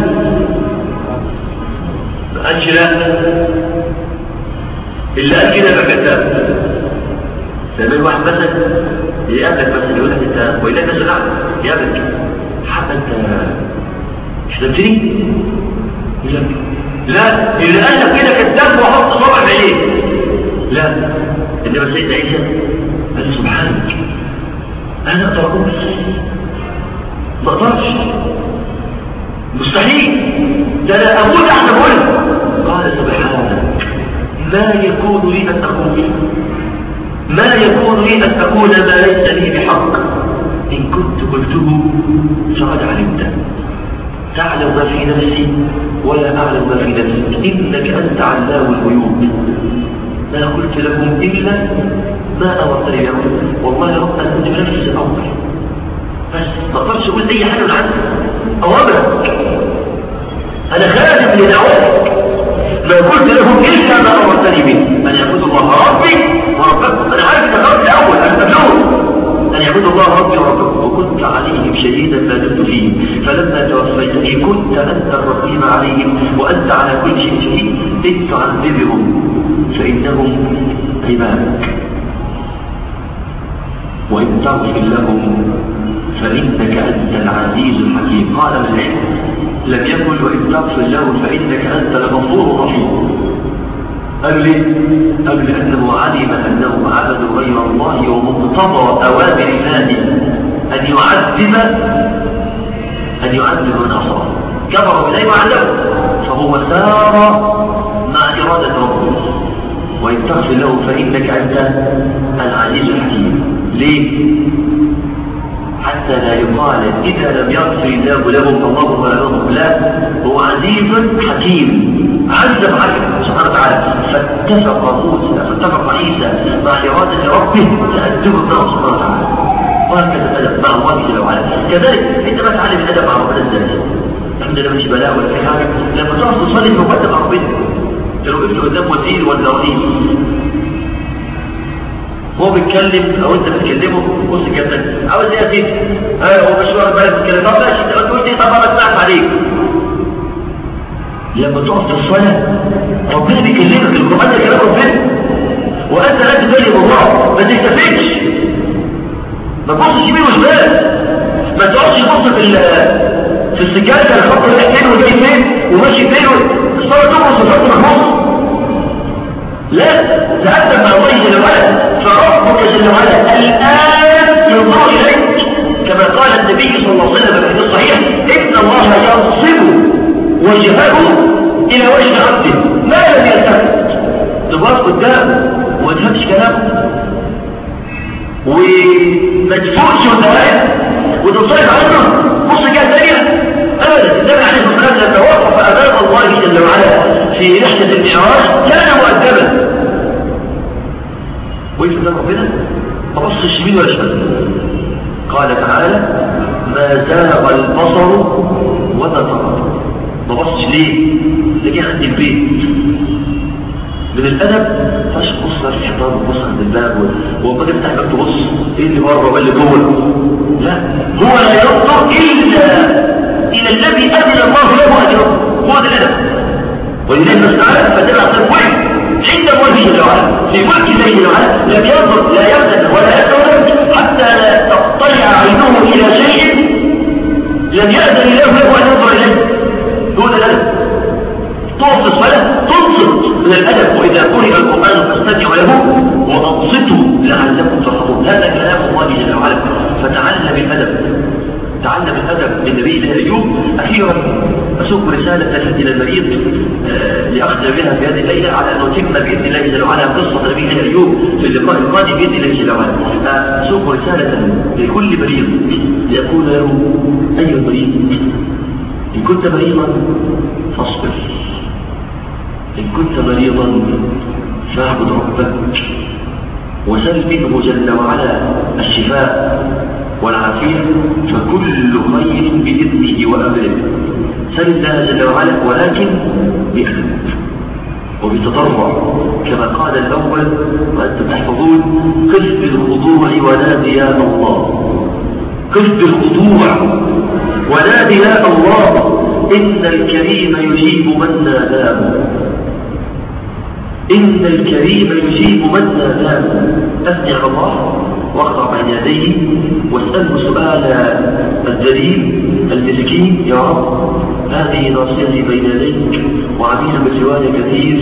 قالش لا إلا قال كده فكذاب فمن واحد مثلا يقابلك مثلا يقول لك أنت وإلا الناس لا يقابلك. حتى أنت شتمتني يقول لك لا اللي قال كده كذاب وحط صبع بعيد لا إنما سيدنا عيسى قال سبحانك. أنا أقدر أقول ما أقدرش. مستحيل. ده أنا أموت احسن أقول قال سبحانك ما يكون لي أن أقول ما يكون لي أن أقول ما ليس لي بحق. إن كنت قلته فقد علمته تعلم ما في نفسي ولا أعلم ما في نفسك. إنك أنت علام الغيوب. ما قلت لهم إلا ما أمرتني به والله رب أن كنت بنفس الأمر بس ما أقدرش أقول أي حاجة من عندك أوامرك أنا خادم لدعوتك ما قلت لهم إلا ما أمرتني به أن يعبدوا الله ربي وربكم. أنا عارف ذكرت الأول أنا مبلوغ أن يعبدوا الله ربي وربكم. وكنت عليهم شهيدا ما دمت فيهم فلما توفيتني كنت أنت الرقيب عليهم وأنت على كل شيء شهيد. إن تعذبهم فإنهم عبادك. وإن تغفر لهم فإنك أنت العزيز الحكيم. قال العلم لم يكن وإن تغفر له فإنك أنت الغفور الرحيم. قالوا ليه؟ قالوا لأنه علم أنه عبد غير الله ومقتضى أوامر الله أن يعذب أن يعذب من أصره كفر بالله وعذبه فهو سار مع إرادة ربه. وإن تغفر له فإنك أنت العزيز الحكيم. ليه؟ حتى لا يقال إذا لم يغفر الله لهم فالله لهم لا هو عزيز حكيم. عز وجل سبحانه وتعالى. فاتفق موسى فاتفق عيسى مع إرادة ربه تأدب الله سبحانه وتعالى. وهكذا الأدب مع الله جل وعلا. كذلك أنت ما تعلم الأدب مع ربنا إزاي الحمد لله مش بلاء ولا في حاجة لما تعرف تصلي في مع ربنا لو وقفت قدام وزير ولا رئيس هو بيتكلم أو انت بتكلمه بص كده عاوز إيه يا سيدي؟ ها هو مش واخد بالك بتتكلم طب ماشي انت بتقول دي طب أنا اسمعك عليك. لما تقف في الصلاة ربنا بيكلمك القرآن ده كلام ربنا. وأنت لا تبالي الله ما تستفدش ما تبصش يمين وشمال. ما تقعدش تبص في في السجادة اللي فين وجاي فين وماشي فين. الصلاة تخلص الخط محفوظ لا تأدب مع فربك جل وعلا الآن ينظر إليك كما قال النبي صلى الله عليه وسلم في الصحيح إن الله ينصب وجهه إلى وجه عبده ما لم يلتفت تبقى قدام وما تفهمش كلامه وما تفوتش وانت وتنصرف عنه بص كده ثانية ابدا النبي عليه الصلاه والسلام لما امام الله جل وعلا في رحلة المعراج كان مؤدبا. وقف قدام ربنا؟ ما بصش يمين ولا شمال؟ قال تعالى ما زاغ البصر وما طغى. ما بصش ليه؟ لكن عند البيت من الأدب فاش تبص في الحيطان وتبص عند الباب وما تفتح باب تبص إيه اللي بره وايه اللي جوه؟ لا هو لا ينظر إلا إلى الذي أذن الله له أجره. هو ده الأدب. ولذلك تعالى فتبع تنويه عند وعلا في ملك الله جل وعلا لم ينظر لا يبدأ ولا يتولد حتى لا تطلع عينه إلى شيء لم يأذن الله له ان ينظر اليه هو ده الادب تقف الصلاة تنصت من الأدب. وإذا قرئ القرآن فاستمعوا له وأنصتوا لعلكم ترحمون. هذا كلام الله جل وعلا فتعلم الأدب. تعلم الأدب من نبينا أيوب. أخيرا أسوق رسالة إلى المريض آه لأخذ بها في هذه الليلة على أن نتم بإذن الله جل وعلا قصة نبينا أيوب في اللقاء القادم بإذن الله جل وعلا أسوق رسالة لكل مريض ليقول له أيها المريض إن كنت مريضا فاصبر. إن كنت مريضا فاعبد ربك. وسل منه جل وعلا الشفاء. والعافية فكل خير بإذنه وأمره. سل الله جل وعلا ولكن بأدب وبتضرع كما قال الأول وأنتم تحفظون قف بالخضوع ونادي يا الله. قف بالخضوع ونادي يا الله. إن الكريم يجيب من ناداه. إن الكريم يجيب من ناداه على الله واخضع بين يديه واسأله سؤال الدليل المسكين. يا رب هذه ناصيتي بين يديك وعميل بسواي كثير.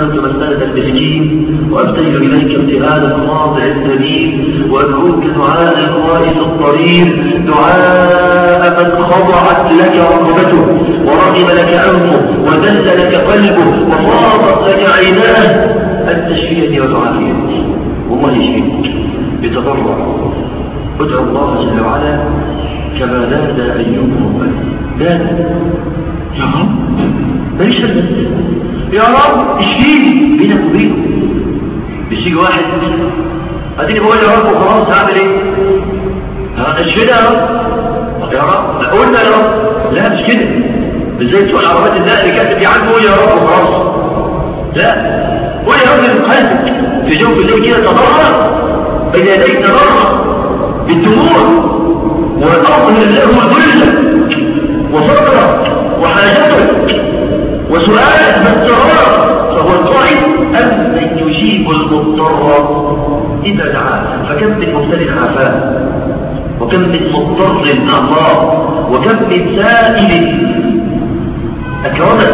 أسألك مسألة المسكين وأبتهل إليك ابتهال الخاضع الدليل وأدعوك دعاء الخائف الضرير دعاء من خضعت لك رقبته ورغم لك عنه وذل لك قلبه وفاضت لك عيناه. أن تشفيني وتعافيني والله يشفيك. بتضرع ادعو الله جل وعلا كما نادى أيوب ربنا نادى. يا رب ماليش يا رب اشفيني. بينك وبينه مش يجي واحد. اديني بقول يا رب وخلاص هعمل إيه؟ اشفيني يا رب. يا رب قلنا يا رب. لا مش كده. زي بتوع عربات النقل كاتب يا عم قول يا رب وخلاص. لا قول يا رب من قلبك في جوف الليل كده تضرع بين يديك تضرع بالدموع. وأظهر له ذلك وصدرك وحاجتك وسؤال تراه فهو أم من يجيب المضطر. إذا دعاه فكم من مبتل عافاه وكم من مضطر الله وكم من سائل؟ أكرمه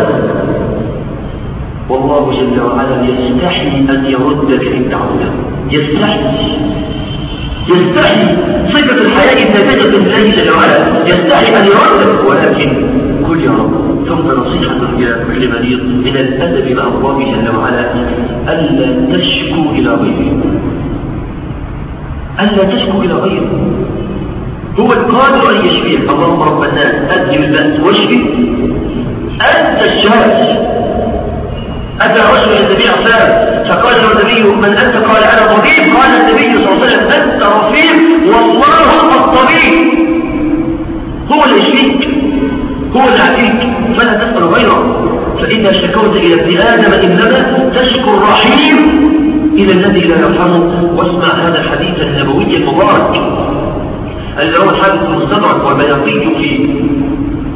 والله جل وعلا يستحي أن يردك إن دعوته يستحي. يستحي. صفة الحياة الناتجة الله جل وعلا. يستحي أن يردك. ولكن قل يا رب. ثم نصيحة إلى كل مريض من الأدب مع الله جل وعلا ألا تشكو إلى غيره. ألا تشكو إلى غيره. هو القادر أن يشفيك اللهم رب الناس أدي البأس واشفي. أنت الشافي أتى رجل النبي عليه الصلاة فقال له النبي من أنت؟ قال أنا طبيب قال النبي صلى الله عليه وسلم أنت رفيق والله الطبيب. هو اللي يشفيك. هو اللي يعطيك فلا تسأل غيره. فإذا شكوت إلى ابن آدم إنما تشكو الرحيم. إلى الذي لا يرحمه. واسمع هذا الحديث النبوي المبارك. الذي روى الحديث المستدرك والبياقي في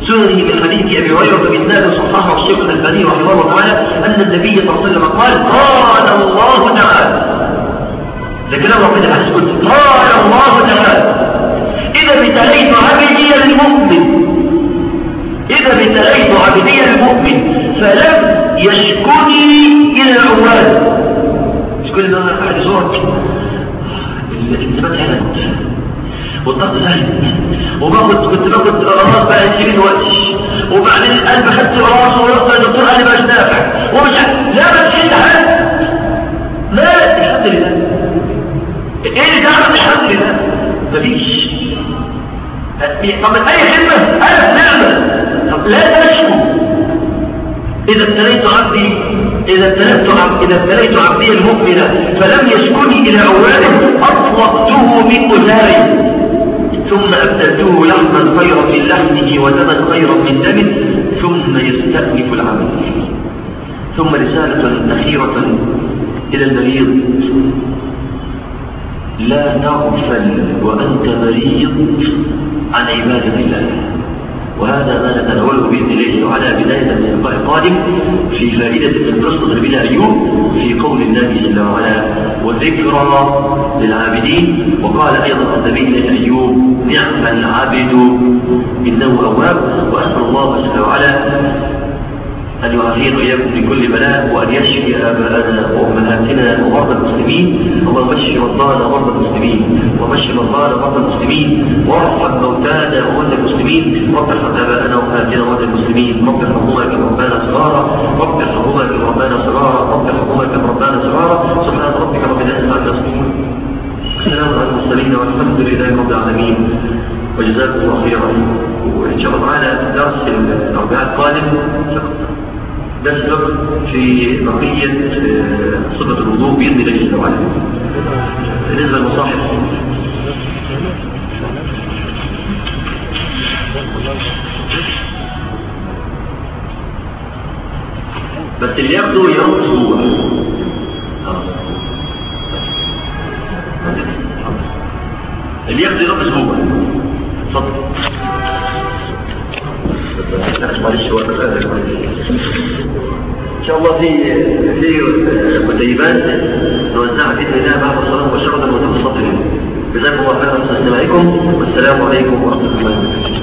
سننه من حديث أبي هريرة بإسناد صححه الشيخ الألباني رحمه الله تعالى أن النبي صلى الله عليه وسلم قال قال الله تعالى. ده كلام ربنا قلت قال الله تعالى إذا ابتليت عبدي المؤمن إذا ابتليت عبدي المؤمن فلم يشكني إلى العواد يشكني ده أحد زورك الانتباه والضغط زايد وباخد كنت باخد قرارات بقى 20 وقت. وبعدين القلب خدت راسه ورحت الدكتور قال لي مش نافع. ومش لا ما تشيل حاجة لا الحمد لله. إيه اللي تعمل الحمد لله. مفيش. طب اي خدمة. ألف نعمة. لا تشكو. إذا ابتليت عبدي إذا ابتليت عبدي إذا ابتليت عبدي المؤمن فلم يشكني إلى أوله أطلقته من أزاري. ثم أبدلته لحما خيرا من لحمه ودما خيرا من دمه ثم يستأنف العمل. ثم رسالة أخيرة إلى المريض. لا تغفل وأنت مريض عن عبادة الله. وهذا ما نتناوله بإذن الله تعالى بداية من اللقاء القادم في فائدة من قصة نبينا أيوب في قول الله جل وعلا وذكرى للعابدين وقال أيضا النبي أيوب نعم العبد إنه أواب وأسأل الله جل وعلا أن يعافينا وإياكم من كل بلاء وأن يشفي آباءنا وأمهاتنا ومرضى المسلمين. اللهم اشف مرضانا ومرضى المسلمين. وبشر مرضانا ومرضى المسلمين. وارحم موتانا وموتى المسلمين. رب ارحم آباءنا وأمهاتنا وموتى المسلمين. رب ارحمهما كما ربانا صغارا. رب ارحمهما كما ربانا صغارا. رب ارحمهما كما ربانا صغارا. سبحان ربك رب العزة عما يصفون. سلام على المرسلين والحمد لله رب العالمين. وجزاكم الله خيرا. وإن شاء الله تعالى درس الأربعاء القادم. نسلك في بقية صفة الوضوء بإذن الله جل وعلا. بالنسبة للمصاحف. بس اللي ياخده يوم أسبوع. اللي ياخده يوم أسبوع. اتفضل. شاء الله في في كتيبات نوزعها بإذن الله بعد الصلاة مباشرة وتوسط جزاكم الله خيرا. والسلام عليكم ورحمة الله